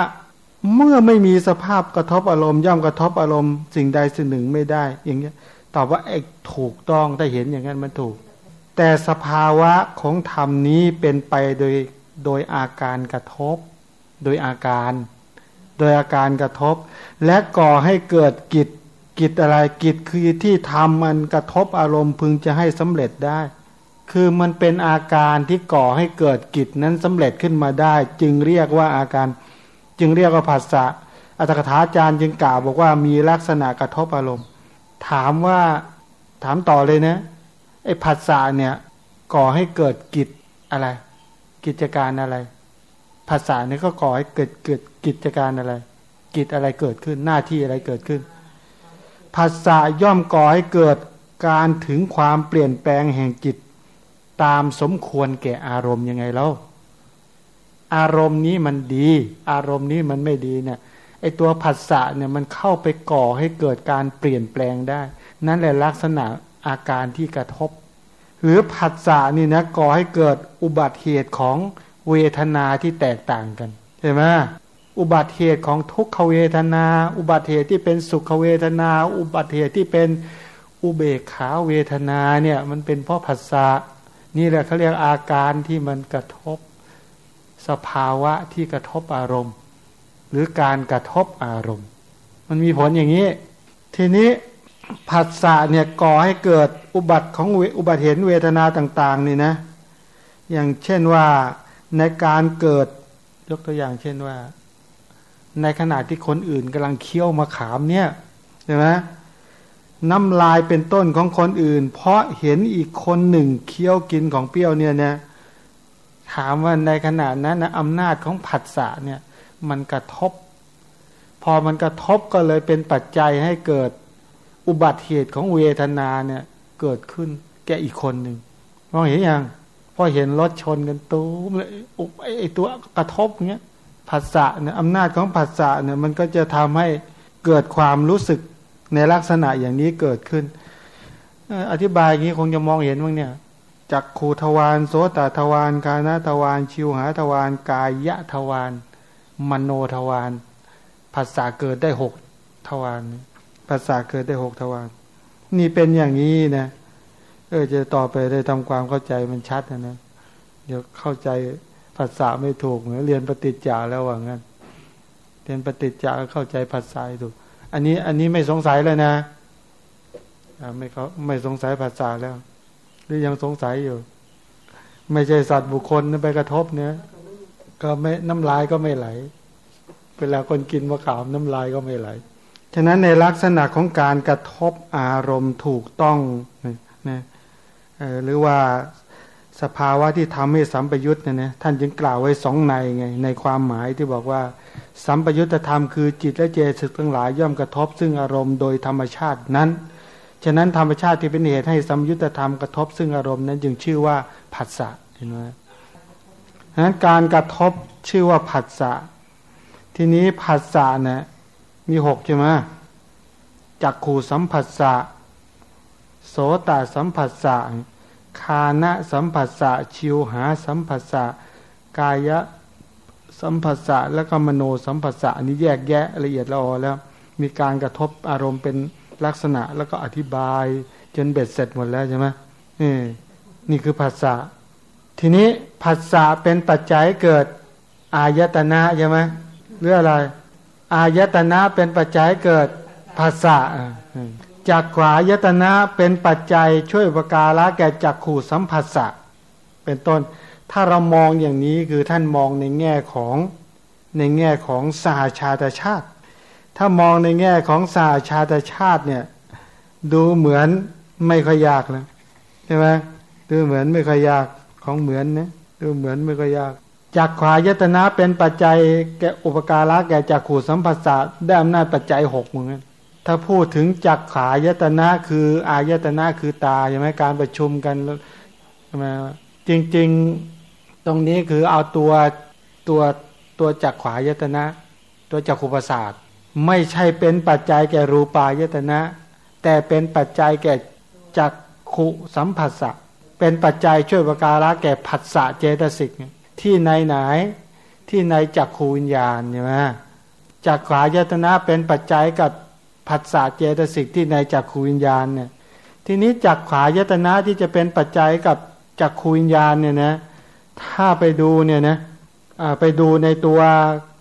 [SPEAKER 3] เมื่อไม่มีสภาพกระทบอารมณ์ ย่อมกระทบอารมณ์ สิ่งใดสิ่งหนึ่งไม่ได้อย่างเงี้ย ตอบว่าเอกถูกต้องถ้าเห็นอย่างนั้นมันถูก แต่สภาวะของธรรมนี้เป็นไปโดยโดยอาการกระทบ โดยอาการ โดยอาการกระทบ และก่อให้เกิดกิจกิจอะไรกิจคือที่ทำมันกระทบอารมณ์พึงจะให้สำเร็จได้ คือมันเป็นอาการที่ก่อให้เกิดกิจนั้นสำเร็จขึ้นมาได้ จึงเรียกว่าอาการ จึงเรียกว่าภาษาอัตถกถาจารย์จึงกล่าวบอกว่ามีลักษณะกระทบอารมณ์ ถามว่าถามต่อเลยนะไอ้ภาษาเนี่ยก่อให้เกิดกิจอะไร กิจการอะไรภาษาเนี่ยก็ก่อให้เกิดเกิดกิจการอะไร กิจอะไรเกิดขึ้นหน้าที่อะไรเกิดขึ้นภาษาย่อมก่อให้เกิดการถึงความเปลี่ยนแปลงแห่งจิต ตามสมควรแก่อารมณ์ยังไงแล้วอารมณ์นี้มันดี อารมณ์นี้มันไม่ดีเนี่ย ไอตัวผัสสะเนี่ยมันเข้าไปก่อให้เกิดการเปลี่ยนแปลงได้ นั่นแหละลักษณะอาการที่กระทบ หรือผัสสะนี่นะก่อให้เกิดอุบัติเหตุของเวทนาที่แตกต่างกันเห็นไหมอุบัติเหตุของทุกขเวทนา อุบัติเหตุที่เป็นสุขเวทนา อุบัติเหตุที่เป็นอุเบกขาเวทนาเนี่ยมันเป็นเพราะผัสสะนี่แหละเขาเรียกอาการที่มันกระทบ สภาวะที่กระทบอารมณ์ หรือการกระทบอารมณ์ มันมีผลอย่างนี้ ทีนี้ผัสสะเนี่ยก่อให้เกิดอุบัติของอุบัติเหตุเวทนาต่าง ๆ นี่นะ อย่างเช่นว่าในการเกิดยกตัวอย่างเช่นว่า ในขณะที่คนอื่นกำลังเคี้ยวมะขามเนี่ยใช่ไหมน้ำลายเป็นต้นของคนอื่น เพราะเห็นอีกคนหนึ่งเคี้ยวกินของเปรี้ยวเนี่ยเนี่ยถามว่าในขณะนั้นนะอำนาจของผัสสะเนี่ย มันกระทบ พอมันกระทบก็เลยเป็นปัจจัยให้เกิดอุบัติเหตุของเวทนาเนี่ยเกิดขึ้นแก่อีกคนหนึ่งมองเห็นยังพอเห็นรถชนกันตูมเลยอุบไอตัวกระทบเงี้ยผัสสะเนี่ยอำนาจของผัสสะเนี่ยมันก็จะทำให้เกิดความรู้สึกในลักษณะอย่างนี้เกิดขึ้น อธิบายอย่างนี้คงจะมองเห็นมั้งเนี่ยจักขูทวารโสตทวารกานาทวารชิวหาทวารกายะทวาร มโนทวารภาษาเกิดได้หกทวารภาษาเกิดได้หกทวารนี่เป็นอย่างนี้นะเออจะต่อไปได้ทำความเข้าใจมันชัดนะนะเดี๋ยวเข้าใจภาษาไม่ถูกเหมือนเรียนปฏิจจาแล้วว่างั้นเรียนปฏิจจาเข้าใจภาษาถูกอันนี้อันนี้ไม่สงสัยเลยนะไม่เขาไม่สงสัยภาษาแล้ว หรือยังสงสัยอยู่ ไม่ใช่สัตว์บุคคลไปกระทบเนี่ย ก็ไม่น้ำลายก็ไม่ไหล เวลาคนกินมะขามน้ำลายก็ไม่ไหล ฉะนั้นในลักษณะของการกระทบอารมณ์ถูกต้องนะหรือว่าสภาวะที่ทำให้สัมปยุตเนี่ยนะท่านจึงกล่าวไว้สองในไงในความหมายที่บอกว่า สัมปยุตธรรมคือจิตและเจตสิกทั้งหลายย่อมกระทบ ซึ่งอารมณ์โดยธรรมชาตินั้น ฉะนั้นธรรมชาติที่เป็นเหตุให้สัมยุตธรรมกระทบซึ่งอารมณ์นั้นจึงชื่อว่าผัสสะเห็นไหม นั้นการกระทบชื่อว่าผัสสะ ทีนี้ผัสสะเนี่ยมีหกใช่ไหมจักขู่สัมผัสสะโสตสัมผัสสะคานะสัมผัสสะชิวหาสัมผัสสะกายะสัมผัสสะแล้วก็มโนสัมผัสสะอันนี้แยกแยะละเอียดละออแล้ว มีการกระทบอารมณ์เป็นลักษณะแล้วก็อธิบายจนเบ็ดเสร็จหมดแล้วใช่ไหมนี่นี่คือภาษา ทีนี้ภาษาเป็นปัจจัยเกิดอายตนะใช่ไหมหรืออะไร อายตนะเป็นปัจจัยเกิดภาษาจากขวายตนะเป็นปัจจัยช่วยประการละแก่จักขู่สัมผัสสะเป็นต้น ถ้าเรามองอย่างนี้คือท่านมองในแง่ของในแง่ของสหชาติชาติ ถ้ามองในแง่ของสหชาติชาติเนี่ยดูเหมือนไม่ค่อยยากนะใช่ไหมดูเหมือนไม่ค่อยยาก ของเหมือนนะดูเหมือนไม่ค่อยากจากขวายตนะเป็นปัจจัยแก่อุปการะแก่จักขูสัมผัสสะได้อำนาจปัจจัยหกเหมือนกันถ้าพูดถึงจักขายตนะคืออายตนะคือตาใช่ไหมการประชุมกันใช่ไหมจริง ๆตรงนี้คือเอาตัวตัวตัวจักขวายตนะ ตัวจักขุประสาทไม่ใช่เป็นปัจจัยแก่รูปายตนะ แต่เป็นปัจจัยแก่จักขุสัมผัสสะ เป็นปัจจัยช่วยประการะแก่ผัสสะเจตสิกที่ในไหนที่ในจักขูวิญญาณใช่ไหมจักขายตนะเป็นปัจจัยกับผัสสะเจตสิกที่ในจักขูวิญญาณเนี่ยทีนี้จักขายตนะที่จะเป็นปัจจัยกับจักขูวิญญาณเนี่ยนะถ้าไปดูเนี่ยนะไปดูในตัว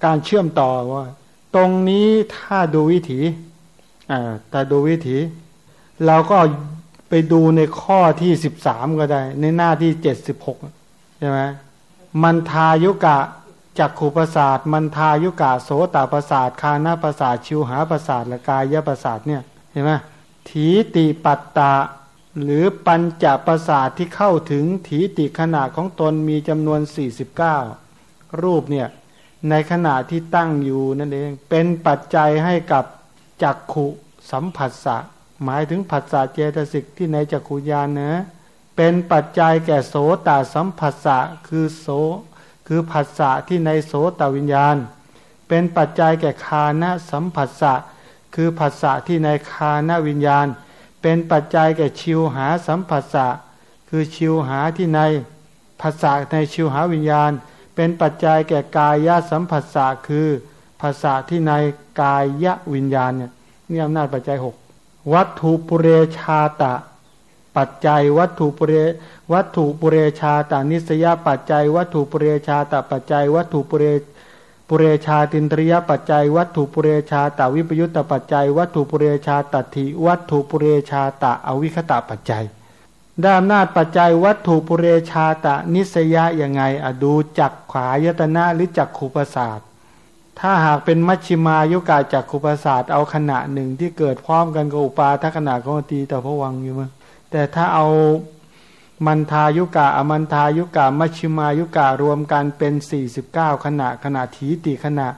[SPEAKER 3] การเชื่อมต่อว่า ตรงนี้ถ้าดูวิถีอ่าแต่ดูวิถี เราก็ ไปดูในข้อที่สิบสามก็ได้ ในหน้าที่เจ็ดสิบหกใช่ไหมมันทายุกะจักขูประสาทมันทายุกะโสตประสาทคานาประสาทชิวหาประสาทและกายประสาทเนี่ยเห็นไหมถีติปัตตะหรือปัญจประสาทที่เข้าถึงถีติขนาดของตนมีจำนวน 49 รูปเนี่ยในขณะที่ตั้งอยู่นั่นเอง เป็นปัจจัยให้กับจักขุสัมผัสสะ หมายถึงผัสสะเจตสิกที่ในจักขุญาณนะ เป็นปัจจัยแก่โสตสัมผัสสะคือโสคือผัสสะที่ในโสตวิญญาณ เป็นปัจจัยแก่คานะสัมผัสสะคือผัสสะที่ในคานะวิญญาณ เป็นปัจจัยแก่ชิวหาสัมผัสสะคือชิวหาที่ในผัสสะในชิวหาวิญญาณ เป็นปัจจัยแก่กายะสัมผัสสะคือภาษาที่ในกายะวิญญาณเนี่ยนี่อำนาจปัจจัยหก วัตถุปุเรชาตะ ปัจจัยวัตถุปุเรวัตถุปุเรชาตานิสยปัจจัย วัตถุปุเรชาตปัจจัย วัตถุปุเรปุเรชาตินตริยปัจจัย วัตถุปุเรชาตวิปยุตตปัจจัย วัตถุปุเรชาตถิวัตถุปุเรชาตอวิคตะปัจจัยด้านนาจปัจจัยวัตถุปุเรชาตนิสยะยังไงอดูจักขวายตนะหรือจักขูปศาสตร์ ถ้าหากเป็นมัชชิมายุกาจากขุปศาสตร์เอาขณะหนึ่งที่เกิดพร้อมกันกับอุปาทัขณะของตีแต่พวังอยู่มั้งแต่ถ้าเอามันทายุกะอมันทายุกะมัชชิมายุกะรวมกันเป็นสี่สิบเก้าขณะขณะทีติขณะ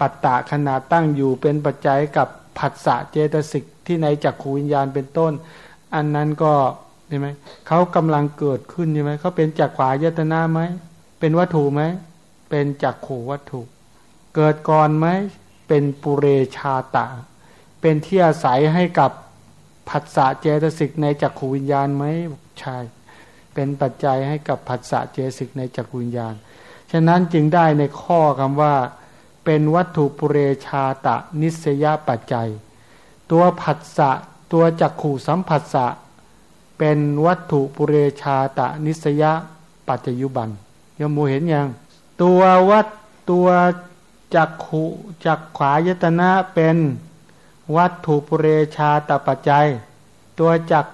[SPEAKER 3] ปัตตะขณะตั้งอยู่เป็นปัจจัยกับผัสสะเจตสิกที่ในจักขูวิญญาณเป็นต้น อันนั้นก็ช่ไหมเขากำลังเกิดขึ้นใช่ไหมเขาเป็นจักขวายตนาไหมเป็นวัตถุไหมเป็นจักขูวัตถุ เกิดก่อนไหมเป็นปุเรชาตะ เป็นที่อาศัยให้กับผัสสะเจตสิกในจักขูวิญญาณไหมใช่เป็นปัจจัยให้กับผัสสะเจตสิกในจักขวิญญาณ ฉะนั้นจึงได้ในข้อคำว่า เป็นวัตถุปุเรชาตะนิสยปัจจัย ตัวผัสสะตัวจักขู่สัมผัสสะเป็นวัตถุปุเรชาตะนิสยปัจจยุบันยมูเห็นยังตัววัตตัว จักขุจักขวายตนะเป็นวัตถุปุเรชาตปัจจัย ตัวจัก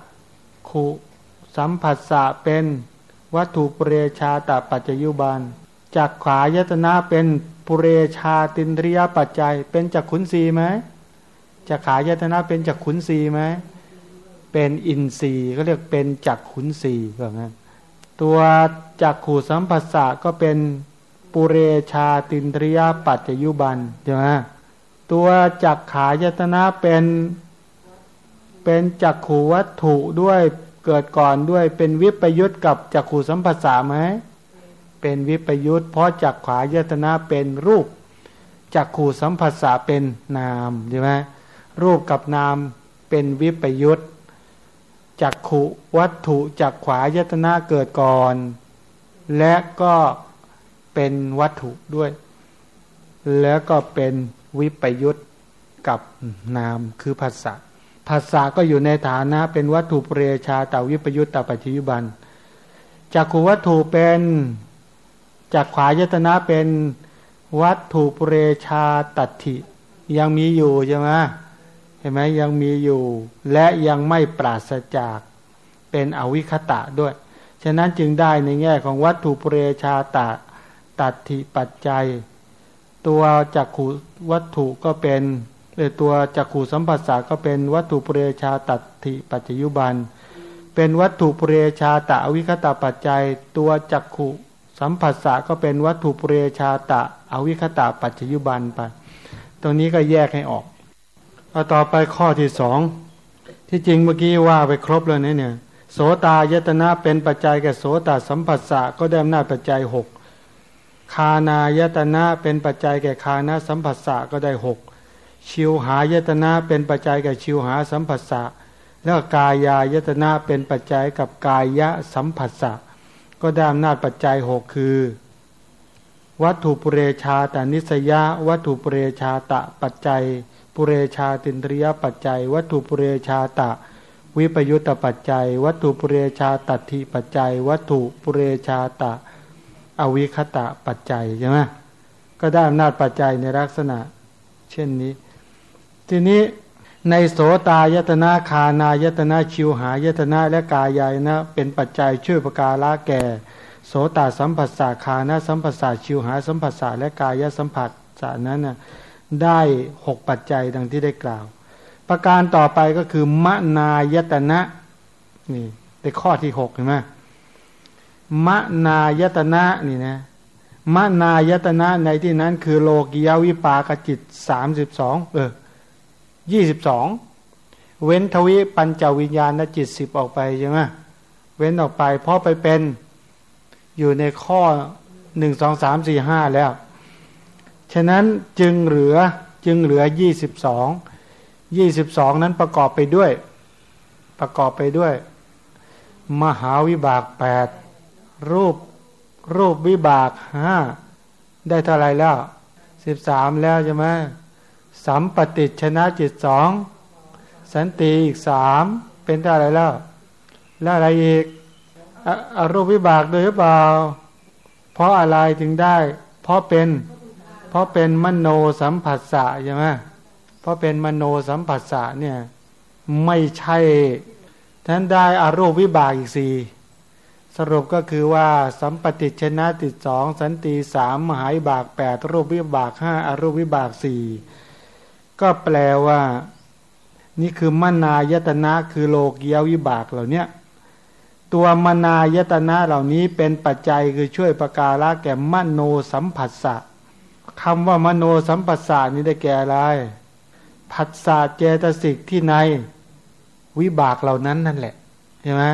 [SPEAKER 3] ขุสัมผัสสะเป็นวัตถุปุเรชาตปัจจยุบานจักขวายตนะเป็นปุเรชาตินริยปัจจัย เป็นจักขุนสีไหมจักขายตนะเป็นจักขุนสีไหมเป็นอินทรีย์ก็เรียกเป็นจักขุนสีแบบนั้นตัวจักขู่สัมผัสสะก็เป็น ปุเรชาตินทริยปัจจยุบันใช่ไหมตัวจักขายตนะเป็นเป็นจักขูวัตถุด้วยเกิดก่อนด้วยเป็นวิปยุตกับจักขูสัมผัสสะไหมเป็นวิปยุตเพราะจักขายตนะเป็นรูปจักขูสัมผัสสะเป็นนามใช่ไหมรูปกับนามเป็นวิปยุตจักขุวัตถุจักขวายตนะเกิดก่อน และก็ เป็นวัตถุด้วย แล้วก็เป็นวิปยุตกับนามคือภาษาภาษาก็อยู่ในฐานะเป็นวัตถุเปรชาต่าวิปยุตตาปัจจุบันจักขวัตถุเป็นจักขวายตนะเป็นวัตถุเปรชาตัดถิ ยังมีอยู่ใช่ไหมเห็นไหมยังมีอยู่ และยังไม่ปราศจากเป็นอวิคตะด้วย ฉะนั้นจึงได้ในแง่ของวัตถุเปรชาตะ ตัดทิปัจจัย ตัวจักขูวัตถุก็เป็นตัวจักขูสัมผัสสะก็เป็นวัตถุปเรชาตัดทิปัจจยุบัน เป็นวัตถุปเรชาตะอวิคตะปัจจัย ตัวจักขูสัมผัสสะก็เป็นวัตถุปเรชาตะอวิคตะปัจจยุบันไปตรงนี้ก็แยกให้ออกเอาต่อไปข้อที่สองที่จริงเมื่อกี้ว่าไปครบเลยเนี่ยโสตายตนะเป็นปัจจัยแก่โสตสัมผัสสะก็ได้อำนาจปัจจัยหก คานายตนะเป็นปัจจัยแก่คานะสัมผัสสะก็ได้หกชิวหายตนะเป็นปัจจัยแก่ชิวหาสัมผัสสะแล้วกายายตนะเป็นปัจจัยกับกายะสัมผัสสะก็ได้อำนาจปัจจัยหกคือ วัตถุปุเรชาตานิสยาวัตถุปุเรชาตะปัจจัย ปุเรชาตินริยปัจจัย วัตถุปุเรชาตะ วิปยุตตปัจจัย วัตถุปุเรชาตัทิปัจจัย วัตถุปุเรชาตะ อวิคตะปัจจัยใช่ไหมก็ได้อำนาจปัจจัยในลักษณะ เช่นนี้ ทีนี้ในโสตายตนาคานายตนาชิวหายตนาและกายายนะ เป็นปัจจัยช่วยประกาละแก่ โสตสัมผัสสาคานะสัมผัสสาชิวหาสัมผัสสาและกายสัมผัสสานั้นนะได้หกปัจจัยดังที่ได้กล่าว ประการต่อไปก็คือมนายตนะนี่ในข้อที่หกเห็นไหม มนายตนะนี่นะมนายตนะในที่นั้น คือโลกิยวิปากจิตสามสิบสองเออยี่สิบสองเว้นทวิปัญจวิญญาณจิตสิบออกไปใช่ไหมเว้นออกไป เพราะไปเป็นอยู่ในข้อหนึ่งสองสามสี่ห้าแล้ว ฉะนั้นจึงเหลือจึงเหลือยี่สิบสองยี่สิบสองนั้นประกอบไปด้วย ประกอบไปด้วย มหาวิบากแปด รูปรูปวิบากห้าได้เท่าไรแล้วสิบสามแล้วใช่ไหมสัมปติชนะจิตสองสันติอีกสามเป็นเท่าไรแล้ว แล้วอะไรอีกอรูปวิบากด้วยหรือเปล่า เพราะอะไรถึงได้ เพราะเป็น เพราะเป็นมโนสัมผัสสะใช่ไหมเพราะเป็นมโนสัมผัสสะเนี่ยไม่ใช่ท่านได้อารูปวิบากอีกสี่ สรุปก็คือว่าสัมปติชนะติดสองสันติสามมหาวิบากแปดรูปวิบากห้าอรูปวิบากสี่ก็แปลว่า นี่คือมนายตนะคือโลกียวิบากเหล่านี้ตัวมนายตนะเหล่านี้เป็นปัจจัยคือช่วยประกาละแก่มโนสัมผัสสะคำว่ามโนสัมผัสสะนี้ได้แก่อะไรผัสสะเจตสิกที่ในวิบากเหล่านั้นนั่นแหละใช่ไหม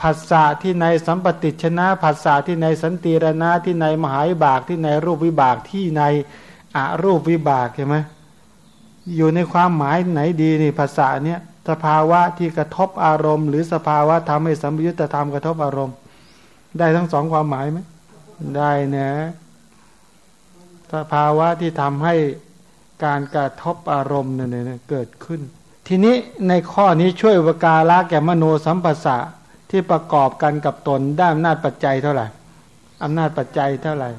[SPEAKER 3] ผัสสะที่ในสัมปติชนะผัสสะที่ในสันติรณะที่ในมหาวิบากที่ในรูปวิบากที่ในอารูปวิบากเห็นไหมอยู่ในความหมายไหนดีนี่ภาษาเนี้ยสภาวะที่กระทบอารมณ์ หรือสภาวะทำให้สัมยุญธรรมกระทบอารมณ์ ได้ทั้งสองความหมายไหมได้นะสภาวะที่ทำให้การกระทบอารมณ์เนี่ยเกิดขึ้น ทีนี้ในข้อนี้ช่วยอุปการะแก่มโนสัมปสะ ที่ประกอบกันกับตนได้อำนาจปัจจัยเท่าไหร่อำนาจปัจจัยเท่าไหร่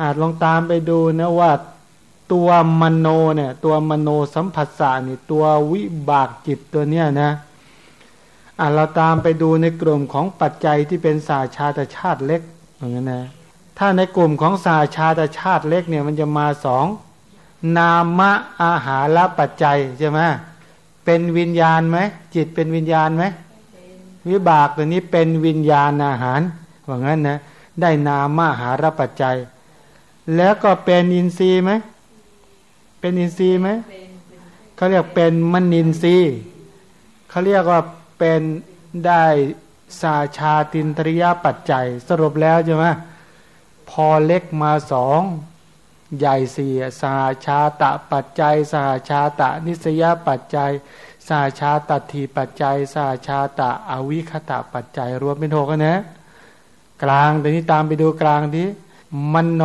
[SPEAKER 3] หากลองตามไปดูนะว่าตัวมโนเนี่ย ตัวมโนสัมผัสสะนี่ตัววิบากจิตตัวเนี้ยนะอะเราตามไปดูในกลุ่มของปัจจัยที่เป็นสาชาตชาติเล็กอย่างนั้นนะถ้าในกลุ่มของสาชาตชาติเล็กเนี่ยมันจะมาสองนามะอาหารละปัจจัยใช่ไหมเป็นวิญญาณไหมจิตเป็นวิญญาณไหม วิบากตัวนี้เป็นวิญญาณอาหารว่างั้นนะได้นามาหารปัจจัย แล้วก็เป็นอินทรีย์ไหมเป็นอินทรีย์ไหมเขาเรียกเป็นมนินทรีย์เขาเรียกว่าเป็นได้สาชาตินทริยปัจจัย สรุปแล้วใช่ไหมพอเล็กมาสองใหญ่สี่สาชาตะปัจจัยสาชาตะนิสยปัจจัย สาชาตทีปัจจัยสาชาตะอวิคตะปัจจัย รวมเป็นหกนะ กลางแต่นี้ตามไปดูกลางที่มโน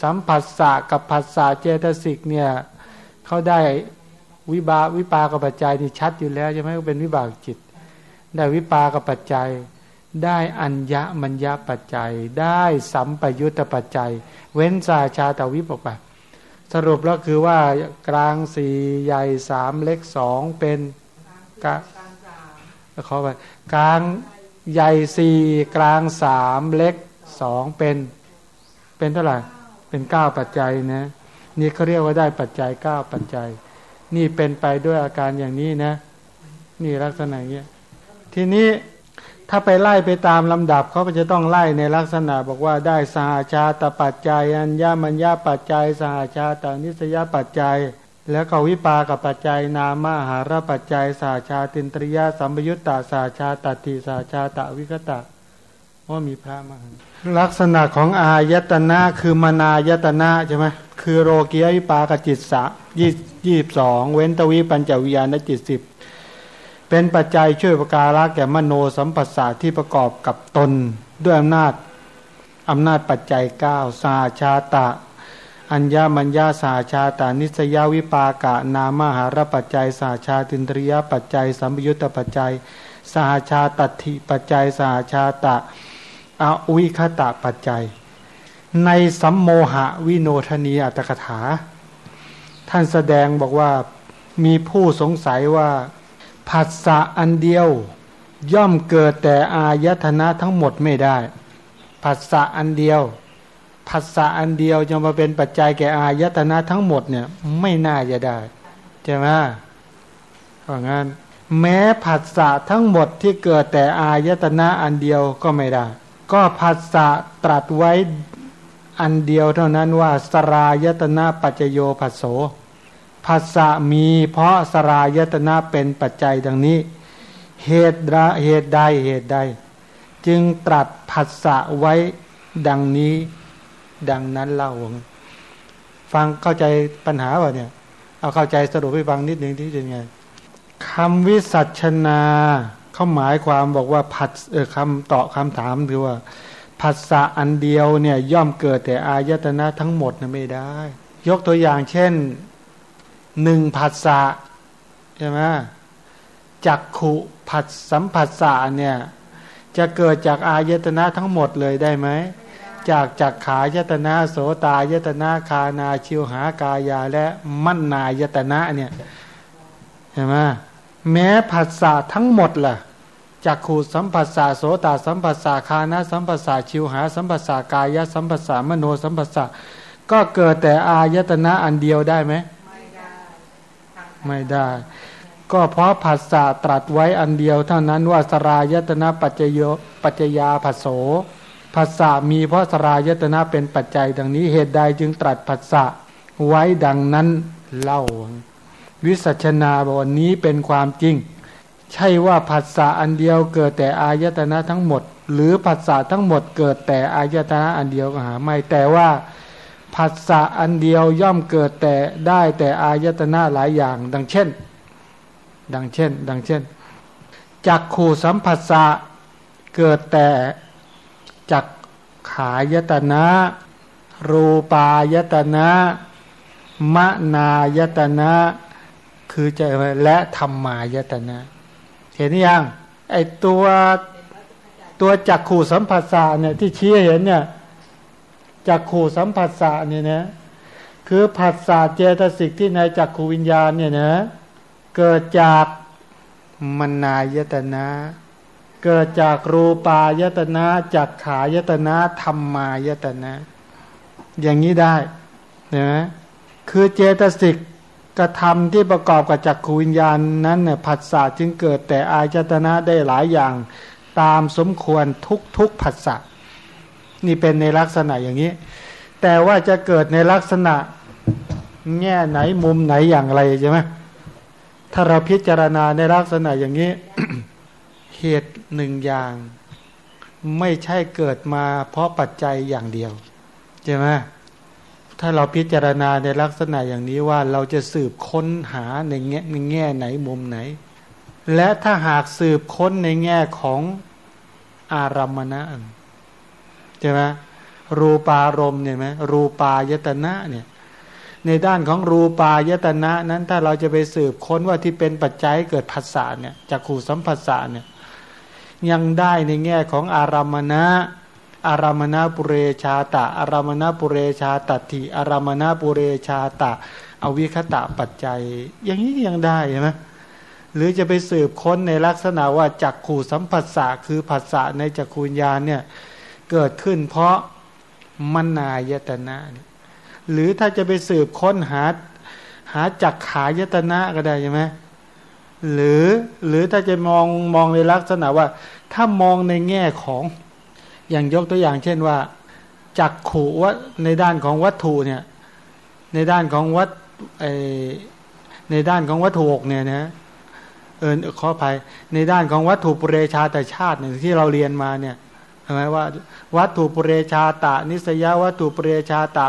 [SPEAKER 3] สัมผัสสะกับผัสสะเจตสิกเนี่ยเขาได้วิบาวิปากับปัจจัยนี่ชัดอยู่แล้วใช่ไหมก็เป็นวิบากจิต ได้วิปากับปัจจัย ได้อัญญมัญญปัจจัย ได้สัมปยุตตปัจจัย เว้นสาชาตวิปปะ สรุปแล้วคือว่ากลางสี่ใหญ่สามเล็กสองเป็นกลางขอไปกลางใหญ่สี่กลางสามเล็กสองเป็น เป็นเท่าไหร่ เป็นเก้าปัจจัยนะ นี่เขาเรียกว่าได้ปัจจัยเก้าปัจจัย นี่เป็นไปด้วยอาการอย่างนี้นะ นี่ลักษณะเนี้ยทีนี้ ถ้าไปไล่ไปตามลำดับเขาก็จะต้องไล่ในลักษณะบอกว่าได้สหาชาตปัจจัยอัญญามัญญาปัจจัย สหาชาตานิสยปัจจัย แล้วก็วิปากับปัจจัยนามาหารปัจจัยสหาชาตินตริยาสัมยุตตาสหาชาตติสหาชาตะวิคตะว่ามีพระมาลักษณะของอายตนะคือมานายตนะใช่ไหมคือโรกียวิปากจิตสะยี่ยี่สิบสองเว้นตวิปัญจวิญญาณจิตสิบ เป็นปัจจัยช่วยประการะแก่มโนสัมปัสสะที่ประกอบกับตนด้วยอำนาจอำนาจปัจจัยเก้าสาชาตะ อัญญามัญญาสาชาตานิสยาวิปากะ นามหารปัจจัยสาชาตินทริยปัจจัยสัมยุตตปัจจัยสาชาตัติปัจจัยสาชาตะอวิคตะปัจจัย ในสัมโมหะวิโนทนีอัตถกถา ท่านแสดงบอกว่ามีผู้สงสัยว่า ผัสสะอันเดียวย่อมเกิดแต่อายตนะทั้งหมดไม่ได้ผัสสะอันเดียวผัสสะอันเดียวจะมาเป็นปัจจัยแก่อายตนะทั้งหมดเนี่ยไม่น่าจะได้ใช่ไหมเพราะงั้นแม้ผัสสะทั้งหมดที่เกิดแต่อายตนะอันเดียวก็ไม่ได้ ก็ผัสสะตรัสไว้อันเดียวเท่านั้นว่าสรายตนะปัจโยผัสโส ผัสสะมีเพราะสรายตนะเป็นปัจจัยดังนี้ เหตุเหตุใดเหตุใด จึงตรัสผัสสะไว้ดังนี้ ดังนั้นเล่าฟังเข้าใจปัญหาป่ะเนี่ย เอาเข้าใจสรุปให้ฟังนิดหนึ่งที่เป็นไงคำวิสัชนาเขาหมายความบอกว่าผัดเออคำตอบคำถามคือว่าผัสสะอันเดียวเนี่ยย่อมเกิดแต่อายตนะทั้งหมดนะไม่ได้ ยกตัวอย่างเช่น หนึ่งผัสสะใช่ไหมจักขุผัสสัมผัสสะเนี่ยจะเกิดจากอายตนะทั้งหมดเลยได้ไหมจากจักขายตนะโสตายตนะคานาชิวหากายาและมัณนายตนะเนี่ยเห็นไหมแม้ผัสสะทั้งหมดล่ะจักขูสัมผัสสะโสตสัมผัสสะคานาสัมผัสสะชิวหาสัมผัสสะกายะสัมผัสสะมโนสัมผัสสะก็เกิดแต่อายตนะอันเดียวได้ไหม ไม่ได้ ก็เพราะผัสสะตรัสไว้อันเดียวเท่านั้นว่าสรายตนะปัจจโยปัจจยาผัสโสผัสสะมีเพราะสรายตนะเป็นปัจจัยดังนี้เหตุใดจึงตรัสผัสสะไว้ดังนั้นเล่า วิสัชนาบอกว่านี้เป็นความจริง ใช่ว่าผัสสะอันเดียวเกิดแต่อายตนะทั้งหมด หรือผัสสะทั้งหมดเกิดแต่อายตนะอันเดียวก็หาไม่แต่ว่า ผัสสะอันเดียวย่อมเกิดแต่ได้แต่อายตนะหลายอย่าง ดังเช่น ดังเช่น ดังเช่นจักขู่สัมผัสสะเกิดแต่จักขายตนะ รูปายตนะมะนายตนะ คือใจและธรรมายตนะ เห็นยังไอตัวตัวจักขู่สัมผัสสะเนี่ยที่ชี้เห็นเนี่ย จักขู่สัมผัสสะเนี่ยนะคือผัสสะเจตสิกที่ในจักขูวิญญาณเนี่ยนะเกิดจากมนายตนะเกิดจากรูปายตนะจากขายตนะธรรมายตนะอย่างนี้ได้นะคือเจตสิกกระทำที่ประกอบกับจักขูวิญญาณนั้นเนี่ยผัสสะจึงเกิดแต่อายตนะได้หลายอย่างตามสมควรทุกทุกผัสสะ นี่เป็นในลักษณะอย่างนี้ แต่ว่าจะเกิดในลักษณะแง่ไหนมุมไหนอย่างไรใช่ไหมถ้าเราพิจารณาในลักษณะอย่างนี้ เหตุหนึ่งอย่าง ไม่ใช่เกิดมาเพราะปัจจัยอย่างเดียวใช่ไหมถ้าเราพิจารณาในลักษณะอย่างนี้ว่าเราจะสืบค้นหาในแง่ในแง่ไหนมุมไหน และถ้าหากสืบค้นในแง่ของอารมณะ ใช่ไหมรูปารมเนี่ยไหมรูปายตนะเนี่ยในด้านของรูปายตนะนั้นถ้าเราจะไปสืบค้นว่าที่เป็นปัจจัยเกิดผัสสะเนี่ยจากขู่สัมผัสสะเนี่ยยังได้ในแง่ของอารามณะอารามณะปุเรชาตะ อารามณะปุเรชาตติอารามณะปุเรชาตะ อวิคตะปัจจัย อย่างนี้ยังได้ใช่ไหมหรือจะไปสืบค้นในลักษณะว่าจักขู่สัมผัสสะคือผัสสะในจักขูญญาเนี่ย เกิดขึ้นเพราะมนายตนะ หรือถ้าจะไปสืบค้นหาหาจักขายตนะก็ได้ใช่ไหมหรือหรือถ้าจะมองมองในลักษณะว่า ถ้ามองในแง่ของอย่างยกตัวอย่างเช่นว่าจักขู่ว่าในด้านของวัตถุเนี่ยในด้านของวัตในด้านของวัตถุกเนี่ยนะเออขออภัยในด้านของวัตถุปุเรชาแต่ชาติเนี่ยที่เราเรียนมาเนี่ย ช่ไหมว่าวัตถุปุเรชาตะนิสยาวัตถุปุเรชาตะ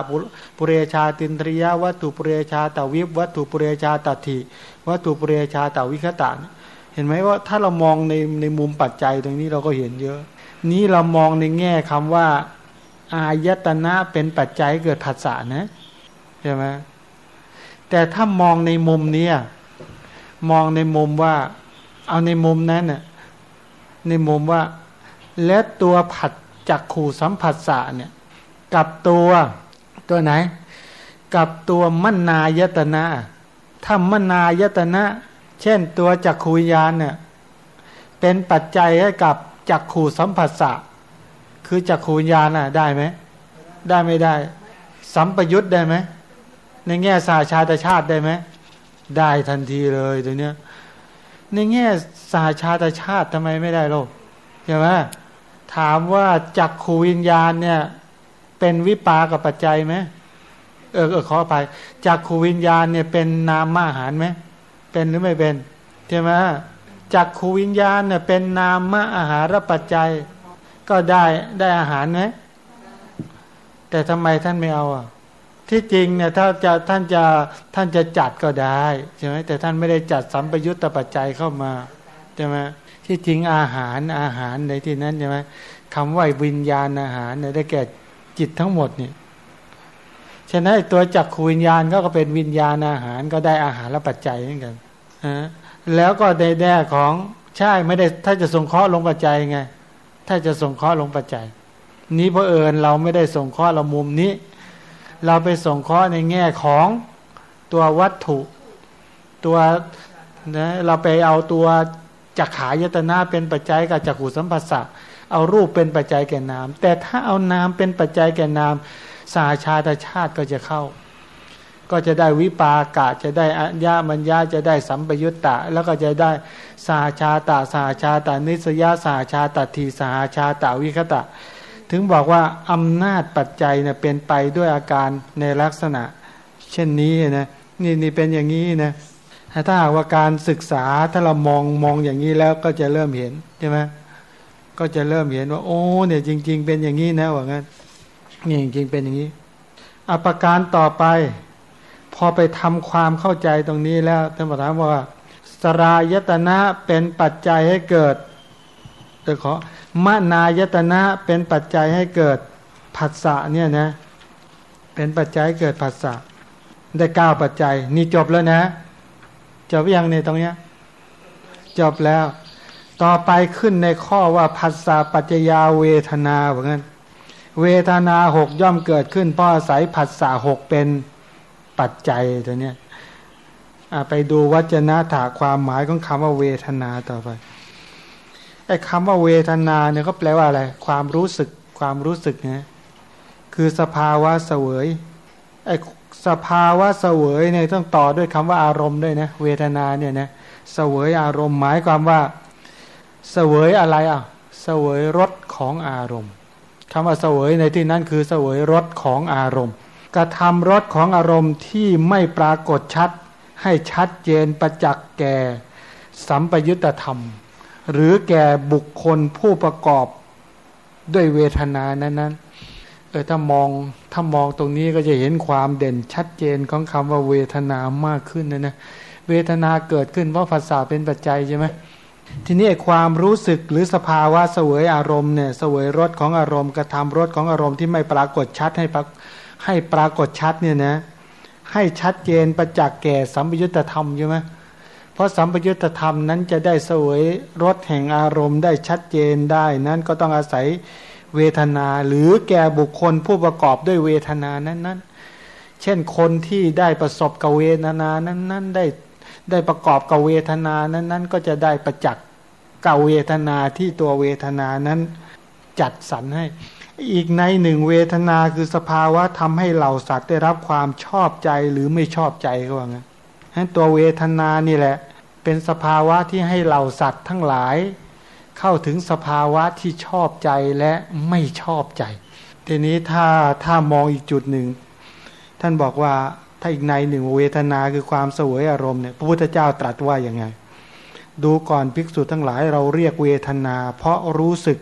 [SPEAKER 3] ปุเรชาตินทริยาวัตถุปุเรชาตะวิบวัตถุปุเรชาตถิวัตถุปุเรชาตะวิคตะเห็นไหมว่าถ้าเรามองในในมุมปัจจัยตรงนี้เราก็เห็นเยอะ นี้เรามองในแง่คำว่า อายตนะเป็นปัจจัยเกิดผัสสะนะใช่ไหมแต่ถ้ามองในมุมนี้มองในมุมว่า เอาในมุมนั้นน่ะในมุมว่า และตัวผัดจักขู่สัมผัสสะเนี่ยกับตัวตัวไหน กับตัวมนายตนะถ้ามนายตนะ เช่นตัวจักขูยานเนี่ยเป็นปัจจัยให้กับจักขู่สัมผัสสะคือจักขูยานอะได้ไหมได้ไม่ได้ สัมปยุตได้ไหมในแง่สาชาตชาติได้ไหมได้ทันทีเลยตัวเนี้ยในแง่สาชาตชาติทำไมไม่ได้โลกใช่ไหม ถามว่าจักขูวิญญาณเนี่ย เป็นวิปากับปัจจัยไหมเออเออขอไปจักขูวิญญาณเนี่ยเป็นนามอาหารไหมเป็นหรือไม่เป็นใช่ไหมจักขูวิญญาณเนี่ยเป็นนามอาหารปัจจัย ก็ได้ได้อาหารไหมแต่ทำไมท่านไม่เอาอะที่จริงเนี่ยถ้าจะท่านจะท่านจะจัดก็ได้ใช่ไหมแต่ท่านไม่ได้จัดสัมปยุตตปัจจัยเข้ามาใช่ไหม ที่จริงอาหารอาหารในที่นั้นใช่ไหมคำว่าวิญญาณอาหารเนี่ยได้แก่จิตทั้งหมดเนี่ยฉะนั้นตัวจักขวิญญาณก็เป็นวิญญาณอาหารก็ได้อาหารและปัจจัยเหมือนกันนะแล้วก็ในแน่ของใช่ไม่ได้ถ้าจะส่งเคราะห์ลงปัจจัยไง ถ้าจะส่งเคราะห์ลงปัจจัย นี้เพราะเอิญเราไม่ได้ส่งเคราะห์เรามุมนี้ เราไปส่งเคราะห์ในแง่ของตัววัตถุ ตัวนะเราไปเอาตัว จักขายตนาเป็นปัจจัยกับจักขูสัมผัสสะเอารูปเป็นปัจจัยแก่นาม แต่ถ้าเอานามเป็นปัจจัยแก่นามสาชาตชาติก็จะเข้า ก็จะได้วิปากะจะได้อัญญามัญญาจะได้สัมปยุตตะ แล้วก็จะได้สาชาตาสาชาตานิสยาสาชาตทีสาชาตาวิคตะ ถึงบอกว่าอำนาจปัจจัยเนี่ยเป็นไปด้วยอาการในลักษณะ เช่นนี้นะนี่นี่เป็นอย่างนี้นะ ถ้าหากว่าการศึกษาถ้าเรามองมองอย่างนี้แล้วก็จะเริ่มเห็นใช่ไหมก็จะเริ่มเห็นว่า โอ้เนี่ยจริง ๆ เป็นอย่างนี้นะว่างั้นนี่จริงๆเป็นอย่างนี้อภิการต่อไป พอไปทำความเข้าใจตรงนี้แล้วท่านบอกถามว่าสรายตนะเป็นปัจจัยให้เกิดเดี๋ยวขอมานายตนะเป็นปัจจัยให้เกิดผัสสะเนี่ยนะ เป็นปัจจัยเกิดผัสสะได้เก้าปัจจัย นี่จบแล้วนะ จบยังในตรงเนี้ยจบแล้ว ต่อไปขึ้นในข้อว่าผัสสะปัจจยาเวทนาเหมือนกันเวทนาหกย่อมเกิดขึ้นเพราะอาศัยผัสสะหกเป็นปัจจัยตัวเนี้ยไปดูวัจนะถาความหมายของคำว่าเวทนาต่อไปไอ้คำว่าเวทนาเนี่ยก็แปลว่าอะไร ความรู้สึกความรู้สึกนะคือสภาวะเสวย ไอ้สภาวะเสวยเนี่ยต้องต่อด้วยคำว่าอารมณ์ด้วยนะเวทนาเนี่ยนะเสวยอารมณ์หมายความว่าเสวยอะไรอะเสวยรสของอารมณ์คำว่าเสวยในที่นั้นคือเสวยรสของอารมณ์ กระทำรสของอารมณ์ที่ไม่ปรากฏชัด ให้ชัดเจนประจักษ์แก่ สัมปยุตธรรม หรือแก่บุคคลผู้ประกอบด้วยเวทนานั้นนั้น เออถ้ามองถ้ามองตรงนี้ก็จะเห็นความเด่นชัดเจนของคำว่าเวทนามากขึ้นนะนะเวทนาเกิดขึ้นเพราะภาษาเป็นปัจจัยใช่ไหมทีนี้ความรู้สึกหรือสภาวะเสวยอารมณ์เนี่ยเสวยรสของอารมณ์กระทำรสของอารมณ์ที่ไม่ปรากฏชัดให้ปรให้ปรากฏชัดเนี่ยนะให้ชัดเจนประจักษ์แก่สัมปยุตธรรมใช่ไหมเพราะสัมปยุตธรรมนั้นจะได้เสวยรสแห่งอารมณ์ได้ชัดเจนได้นั้นก็ต้องอาศัย เวทนา หรือแก่บุคคลผู้ประกอบด้วยเวทนานั้นนั้นเช่นคนที่ได้ประสบกับเวทนานั้นนั้นได้ได้ประกอบกับเวทนานั้นนั้นก็จะได้ประจักษ์กับเวทนาที่ตัวเวทนานั้นจัดสรรให้ อีกในหนึ่งเวทนาคือสภาวะทำให้เหล่าสัตว์ได้รับความชอบใจหรือไม่ชอบใจก็ว่างั้นตัวเวทนานี่แหละ เป็นสภาวะที่ให้เหล่าสัตว์ทั้งหลาย เข้าถึงสภาวะที่ชอบใจและไม่ชอบใจ ทีนี้ถ้าถ้ามองอีกจุดหนึ่ง ท่านบอกว่าถ้าอีกในหนึ่งเวทนาคือความสวยอารมณ์เนี่ยพระพุทธเจ้าตรัสว่าอย่างไง ดูก่อนภิกษุทั้งหลายเราเรียกเวทนา เพราะรู้สึก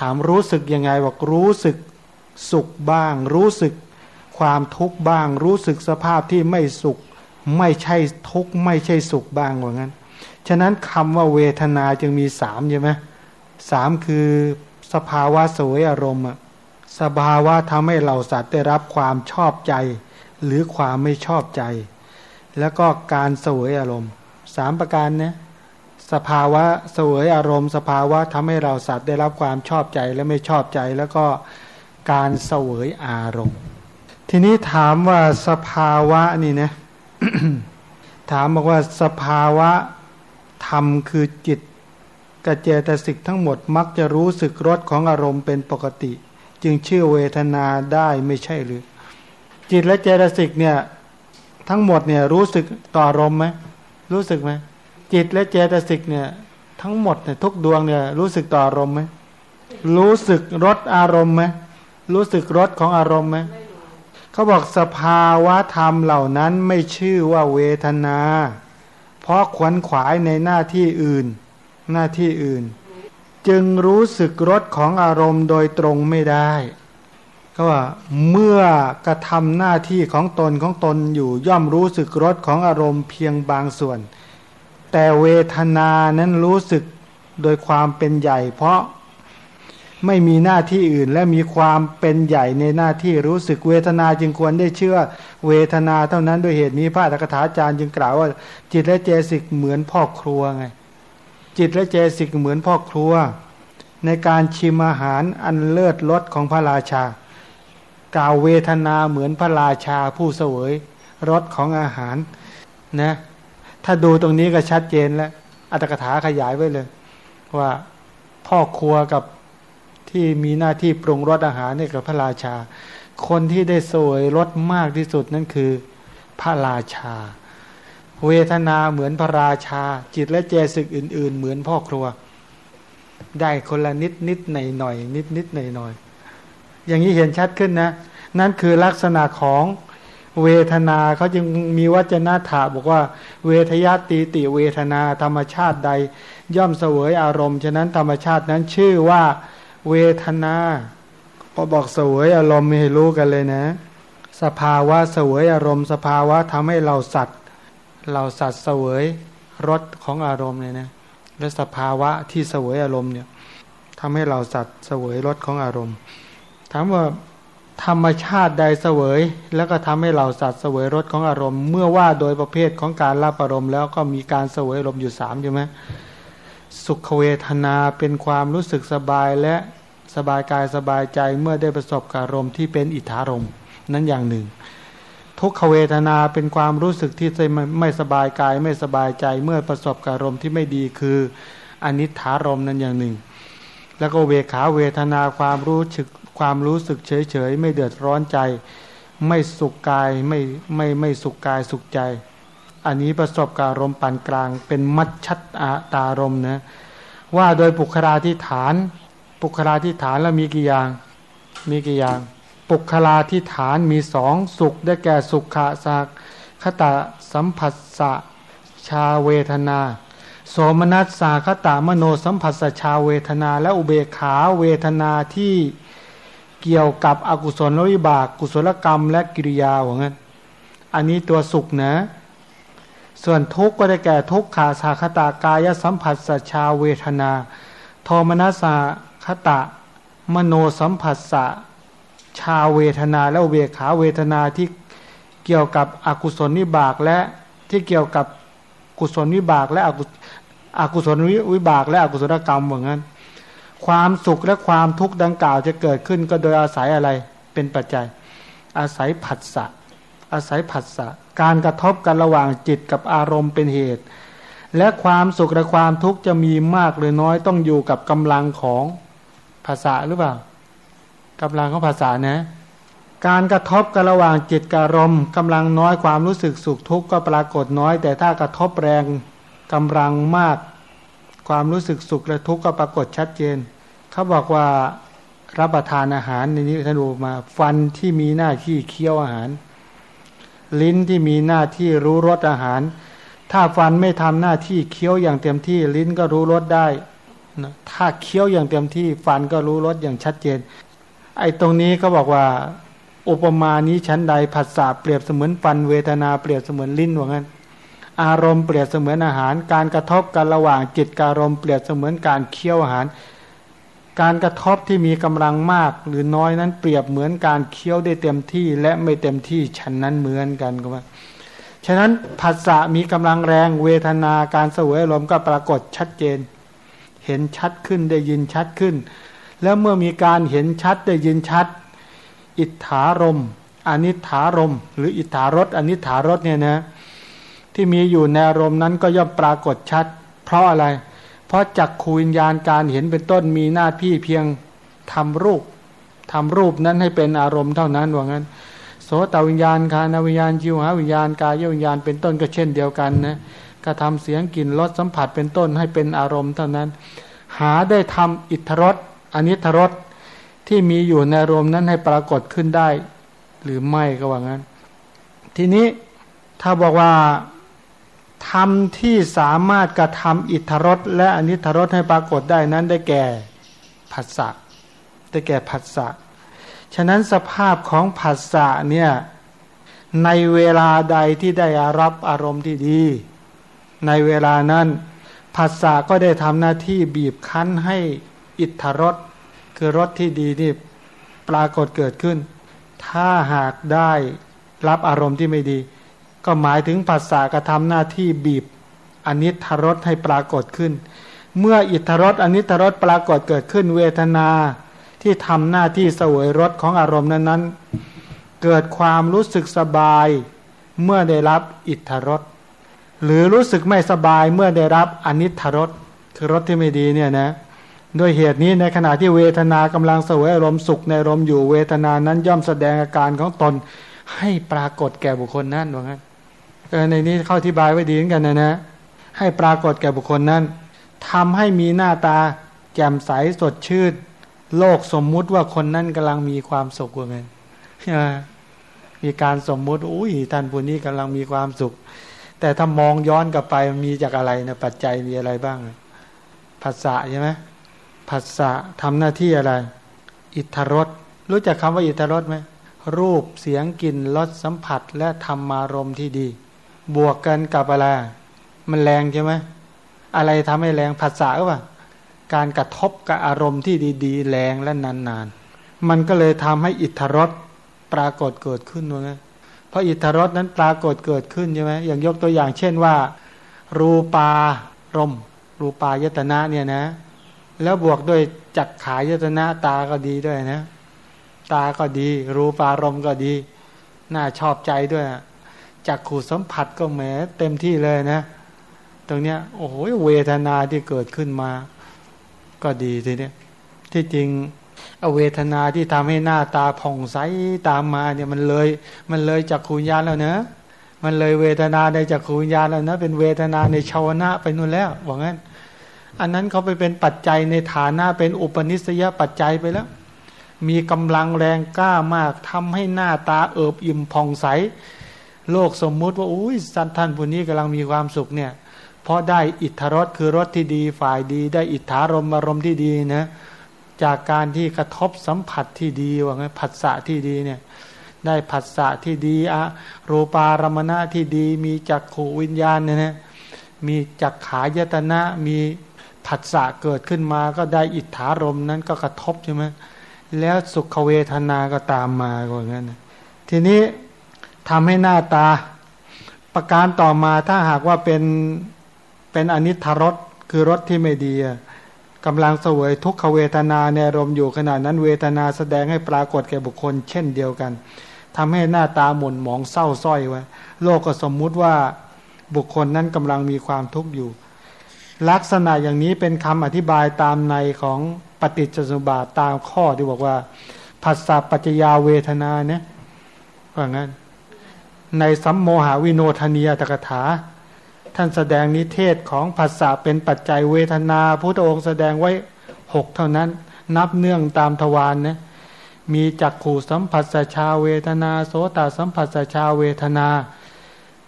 [SPEAKER 3] ถามรู้สึกยังไงบอกรู้สึกสุขบ้าง รู้สึกความทุกข์บ้าง รู้สึกสภาพที่ไม่สุข ไม่ใช่ทุกข์ไม่ใช่สุขบ้างว่างั้น ฉะนั้นคำว่าเวทนาจึงมีสามใช่ไหมสามคือสภาวะสวยอารมณ์สภาวะทำให้เราสัตว์ได้รับความชอบใจ หรือความไม่ชอบใจ แล้วก็การสวยอารมณ์สามประการเนี่ยสภาวะสวยอารมณ์ สภาวะทำให้เราสัตว์ได้รับความชอบใจและไม่ชอบใจ แล้วก็การสวยอารมณ์ ทีนี้ถามว่าสภาวะนี่นะถามบอกว่าสภาวะ ธรรมคือจิตกระเจตสิกทั้งหมดมักจะรู้สึกรสของอารมณ์เป็นปกติ จึงชื่อเวทนาได้ไม่ใช่หรือ จิตและเจตสิกเนี่ยทั้งหมดเนี่ยรู้สึกต่ออารมณ์ไหมรู้สึกไหมจิตและเจตสิกเนี่ยทั้งหมดเนี่ยทุกดวงเนี่ยรู้สึกต่ออารมณ์ไหมรู้สึกรสอารมณ์ไหมรู้สึกรสของอารมณ์ไหมเขาบอกสภาวะธรรมเหล่านั้นไม่ชื่อว่าเวทนา เพราะขวนขวายในหน้าที่อื่น หน้าที่อื่น จึงรู้สึกรสของอารมณ์โดยตรงไม่ได้ก็ว่าเมื่อกระทำหน้าที่ของตนของตนอยู่ย่อมรู้สึกรสของอารมณ์เพียงบางส่วน แต่เวทนานั้นรู้สึกโดยความเป็นใหญ่ เพราะ ไม่มีหน้าที่อื่น และมีความเป็นใหญ่ในหน้าที่รู้สึกเวทนาจึงควรได้เชื่อเวทนาเท่านั้นด้วยเหตุนี้พระตถาจารย์จึงกล่าวว่า จิตและเจสิกเหมือนพ่อครัวไงจิตและเจสิกเหมือนพ่อครัว ในการชิมอาหารอันเลิศรสของพระราชา กล่าวเวทนาเหมือนพระราชาผู้เสวยรสของอาหารนะถ้าดูตรงนี้ก็ชัดเจนแล้วอัตถกถาขยายไว้เลย ว่าพ่อครัวกับ ที่มีหน้าที่ปรุงรสอาหารเนี่ยกับพระราชา คนที่ได้สวยรสมากที่สุดนั่นคือพระราชา เวทนาเหมือนพระราชา จิตและเจสึกอื่น ๆ เหมือนพ่อครัว ได้คนละนิดนิดหน่อยหน่อยนิดนิดหน่อยหน่อยอย่างนี้เห็นชัดขึ้นนะ นั่นคือลักษณะของเวทนาเขาจึงมีวจนะถาบอกว่า เวทยาตีติเวทนาธรรมชาติใด ย่อมเสวยอารมณ์ ฉะนั้นธรรมชาตินั้นชื่อว่า เวทนาพอบอกเสวยอารมณ์ไม่ให้รู้กันเลยนะ สภาวะเสวยอารมณ์ สภาวะทำให้เราสัตว์เราสัตว์เสวยรสของอารมณ์เลยนะและสภาวะที่เสวยอารมณ์เนี่ยทำให้เราสัตว์เสวยรสของอารมณ์ ถามว่าธรรมชาติใดเสวย แล้วก็ทำให้เราสัตว์เสวยรสของอารมณ์ เมื่อว่าโดยประเภทของการรับอารมณ์แล้วก็มีการเสวยอารมณ์อยู่สามใช่ไหม สุขเวทนาเป็นความรู้สึกสบายและสบายกายสบายใจเมื่อได้ประสบกับรมที่เป็นอิทธารมนั้นอย่างหนึ่ง ทุกขเวทนาเป็นความรู้สึกที่ไม่สบายกายไม่สบายใจเมื่อประสบกับรมที่ไม่ดีคืออนิถารมนั้นอย่างหนึ่ง แล้วก็เวขาเวทนาความรู้สึกความรู้สึกเฉยเฉยไม่เดือดร้อนใจ ไม่สุขกายไม่ไม่ไม่สุขกายสุขใจ อันนี้ประสบกับอารมณ์ปานกลาง เป็นมัชชัตาตารมนะว่าโดยปุคลาที่ฐาน ปุคลาที่ฐานแล้วมีกี่อย่าง มีกี่อย่าง ปุคลาที่ฐานมีสองสุขได้แก่สุขะสักขตะสัมผัสสะชาเวทนา โสมนัสสาคตามโนสัมผัสสชาเวทนา และอุเบขาเวทนาที่เกี่ยวกับอกุศลวิบาก กุศลกรรม และกิริยาว่างั้น อันนี้ตัวสุขนะ ส่วนทุกข์ก็ได้แก่ทุกขาสาคตากายสัมผัสสชาเวทนา โทมนัสสาคตะ มโนสัมผัสสะชาเวทนาและเวขาเวทนาที่เกี่ยวกับอกุศลวิบากและที่เกี่ยวกับกุศลวิบาก และอกุศลวิบากและอกุศลกรรมเหมือนกันความสุขและความทุกข์ดังกล่าวจะเกิดขึ้นก็โดยอาศัยอะไรเป็นปัจจัย อาศัยผัสสะ อาศัยผัสสะการกระทบกันระหว่างจิตกับอารมณ์เป็นเหตุ และความสุขและความทุกข์จะมีมากหรือน้อยต้องอยู่กับกำลังของภาษาหรือเปล่ากำลังของภาษานะ การกระทบกันระหว่างจิตกับอารมณ์กำลังน้อยความรู้สึกสุขทุกข์ก็ปรากฏน้อย แต่ถ้ากระทบแรงกำลังมาก ความรู้สึกสุขและทุกข์ก็ปรากฏชัดเจนเขาบอกว่ารับประทานอาหารในนี้ท่านดูมาฟันที่มีหน้าที่เคี้ยวอาหาร ลิ้นที่มีหน้าที่รู้รสอาหาร ถ้าฟันไม่ทำหน้าที่เคี้ยวอย่างเต็มที่ ลิ้นก็รู้รสได้นะถ้าเคี้ยวอย่างเต็มที่ฟันก็รู้รสอย่างชัดเจน ไอ้ตรงนี้ก็บอกว่า อุปมานี้ชั้นใดผัสสะเปรียบเสมือนฟันเวทนาเปรียบเสมือนลิ้นว่างั้น อารมณ์เปรียบเสมือนอาหาร การกระทบกันระหว่างจิตการอารมณ์เปรียบเสมือนการเคี้ยวอาหาร การกระทบที่มีกำลังมากหรือน้อยนั้นเปรียบเหมือนการเคี้ยวได้เต็มที่และไม่เต็มที่ฉันนั้นเหมือนกันก็ว่า ฉะนั้นผัสสะมีกำลังแรงเวทนาการเสวยอารมก็ปรากฏชัดเจน เห็นชัดขึ้นได้ยินชัดขึ้น แล้วเมื่อมีการเห็นชัดได้ยินชัด อิทธารมอนิถารมหรืออิทธารสอนิถารสเนี่ยนะที่มีอยู่ในอารมณ์นั้นก็ย่อมปรากฏชัด เพราะอะไรเพราะจักขูวิญญาณการเห็นเป็นต้นมีหน้าที่เพียงทำรูปทำรูปนั้นให้เป็นอารมณ์เท่านั้นว่างั้น โสตวิญญาณคานวิญญาณจิวหาวิญญาณกายวิญญาณเป็นต้นก็เช่นเดียวกันนะกระทำเสียงกลิ่นรสสัมผัสเป็นต้นให้เป็นอารมณ์เท่านั้น หาได้ทำอิทธรสอนิทรสที่มีอยู่ในอารมณ์นั้นให้ปรากฏขึ้นได้ หรือไม่ก็ว่างั้น ทีนี้ถ้าบอกว่า ทำที่สามารถกระทำอิทธรสและอนิทรสให้ปรากฏได้นั้นได้แก่ผัสสะได้แก่ผัสสะฉะนั้นสภาพของผัสสะเนี่ยในเวลาใดที่ได้รับอารมณ์ที่ดี ในเวลานั้นภาษาก็ได้ทำหน้าที่บีบคั้นให้อิทธรสคือรสที่ดีนี่ปรากฏเกิดขึ้น ถ้าหากได้รับอารมณ์ที่ไม่ดี ก็หมายถึงภาษากระทำหน้าที่บีบอนิทรสให้ปรากฏขึ้น เมื่ออิทธรสอนิทรสปรากฏเกิดขึ้นเวทนาที่ทำหน้าที่เสวยรสของอารมณ์นั้นๆ เกิดความรู้สึกสบายเมื่อได้รับอิทธรสหรือรู้สึกไม่สบายเมื่อได้รับอนิถรสคือรสที่ไม่ดีเนี่ยนะด้วยเหตุนี้ในขณะที่เวทนากำลังเสวยอารมณ์สุขในอารมณ์อยู่เวทนานั้นย่อมแสดงอาการของตนให้ปรากฏแก่บุคคลนั้นว่างั้น เออในนี้เข้าอธิบายไว้ดีเหมือนกันนะนะ ให้ปรากฏแก่บุคคลนั้นทำให้มีหน้าตาแจ่มใสสดชื่นโลกสมมุติว่าคนนั้นกำลังมีความสุขว่างั้นมีการสมมุติอุ้ยท่านผู้นี้กำลังมีความสุข แต่ถ้ามองย้อนกลับไปมีจากอะไรนะปัจจัยมีอะไรบ้างภาษาใช่ไหมภาษาทำหน้าที่อะไร อิทธรสรู้จักคำว่าอิทธรสไหมรูปเสียงกลิ่นรสสัมผัสและธรรมารมที่ดี บวกกันกับอะไร มันแรงใช่ไหมอะไรทำให้แรงภาษาหรือเปล่า การกระทบกับอารมณ์ที่ดีๆ แรงและนานๆ มันก็เลยทำให้อิทธรสปรากฏเกิดขึ้นนะเพราะอิทธรสนั้นปรากฏเกิดขึ้นใช่ไหมอย่างยกตัวอย่างเช่นว่า รูปารมรูปายตนะเนี่ยนะ แล้วบวกด้วยจักขายตนะตาก็ดีด้วยนะ ตาก็ดี รูปารมก็ดี น่าชอบใจด้วย จักขู่สัมผัสก็แหมเต็มที่เลยนะ ตรงเนี้ยโอ้โหเวทนาที่เกิดขึ้นมา ก็ดีทีเนี้ยที่จริงเวทนาที่ทำให้หน้าตาผ่องใสตามมาเนี่ยมันเลย มันเลยจากขูญญาณแล้วเนะมันเลยเวทนาในจากขูญญาณแล้วนะเป็นเวทนาในชาวนะไปนู่นแล้วบอกงั้น อันนั้นเขาไปเป็นปัจจัยในฐานะเป็นอุปนิสัยปัจจัยไปแล้ว มีกำลังแรงกล้ามากทำให้หน้าตาเอิบอิ่มผ่องใส โลกสมมุติว่าอุ้ยสันท่านผู้นี้กำลังมีความสุขเนี่ย เพราะได้อิทธรสคือรสที่ดีฝ่ายดี ได้อิทธารมอารมณ์ที่ดีนะจากการที่กระทบสัมผัสที่ดีว่าไงผัสสะที่ดีเนี่ยได้ผัสสะที่ดีอะรูปารมณะที่ดี มีจักขูวิญญาณเนี่ยนะมีจักขายตนะมีผัสสะเกิดขึ้นมาก็ได้อิทธารมนั้นก็กระทบใช่ไหมแล้วสุขเวทนาก็ตามมาว่างั้นทีนี้ ทำให้หน้าตา ประการต่อมาถ้าหากว่าเป็นเป็นอนิทรสคือรสที่ไม่ดีกำลังเสวยทุกขเวทนาในอารมณ์อยู่ขณะนั้นเวทนาแสดงให้ปรากฏแก่บุคคล เช่นเดียวกันทำให้หน้าตาหม่นหมองเศร้าส้อยไว้โลกก็สมมุติว่าบุคคลนั้นกำลังมีความทุกข์อยู่ ลักษณะอย่างนี้เป็นคำอธิบายตามในของปฏิจจสมบาทตามข้อที่บอกว่าผัสสะปัจจยาเวทนาเนี่ยว่างั้น ในสัมโมหาวิโนทนียตกถา ท่านแสดงนิเทศของภาษาเป็นปัจจัยเวทนาพุทธองค์แสดงไว้หกเท่านั้น นับเนื่องตามทวารนนะมีจักขู่สัมผัสชาเวทนา โสตสัมผัสชาเวทนา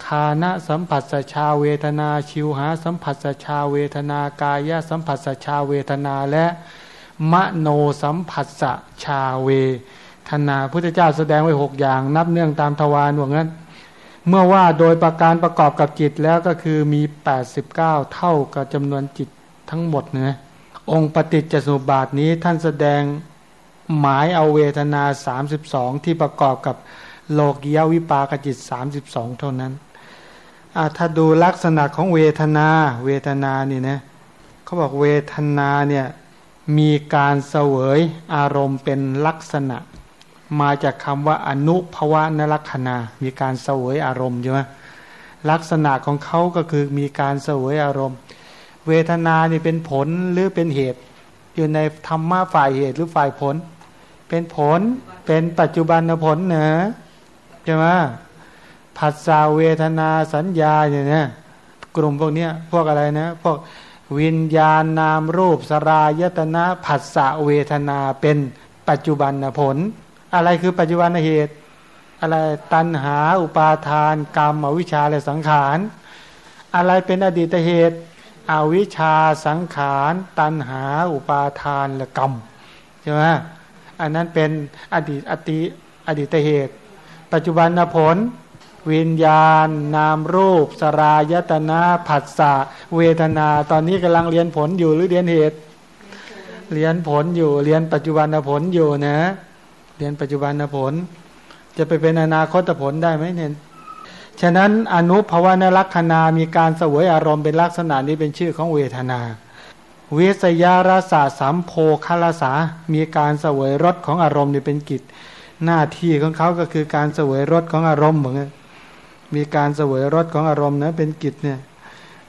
[SPEAKER 3] คานะสัมผัสชาเวทนา ชิวหาสัมผัสชาเวทนากายะสัมผัสชาเวทนาและมโนสัมผัสชาเวทนาพุทธเจ้าแสดงไว้หกอย่าง นับเนื่องตามทวารว่างั้น เมื่อว่าโดยประการประกอบกับจิตแล้วก็คือมี 89 เท่ากับจำนวนจิตทั้งหมดนะองค์ปฏิจจสมุปบาทนี้ท่านแสดงหมายเอาเวทนา 32 ที่ประกอบกับโลกียวิปากจิต 32 เท่านั้นถ้าดูลักษณะของเวทนาเวทนานี่นะเขาบอกเวทนาเนี่ยมีการเสวยอารมณ์เป็นลักษณะ มาจากคำว่าอนุภวานลักษณะมีการเสวยอารมณ์ใช่ไหมลักษณะของเขาก็คือมีการเสวยอารมณ์ เวทนานี่เป็นผลหรือเป็นเหตุ อยู่ในธรรมะฝ่ายเหตุหรือฝ่ายผล เป็นผลเป็นปัจจุบันผลเนอะใช่ไหมผัสสะเวทนาสัญญาอย่างนี้กลุ่มพวกเนี้ยพวกอะไรนะพวกวิญญาณนามรูปสรายตนะผัสสะเวทนาเป็นปัจจุบันผล อะไรคือปัจจุบันเหตุ อะไรตัณหาอุปาทานกรรมอวิชชาและสังขาร อะไรเป็นอดีตเหตุ อวิชชาสังขาร ตัณหาอุปาทานและกรรมใช่ไหมอันนั้นเป็นอดีตอติอดีตเหตุ ปัจจุบันผลวิญญาณ นามรูป สรายตนาผัสสะเวทนา ตอนนี้กำลังเรียนผลอยู่หรือเรียนเหตุ เรียนผลอยู่เรียนปัจจุบันผลอยู่นะ เรียนปัจจุบันผล จะไปเป็นอนาคตผลได้ไหมเนี่ยฉะนั้นอนุภาวนลักษณามีการสวยอารมณ์เป็นลักษณะนี้เป็นชื่อของเวทนาเวสยารสาสัมโพคาลสา มีการสวยรสของอารมณ์นี่เป็นกิจ หน้าที่ของเขาก็คือการสวยรสของอารมณ์เหมือนมีการสวยรสของอารมณ์นะเป็นกิจเนี่ย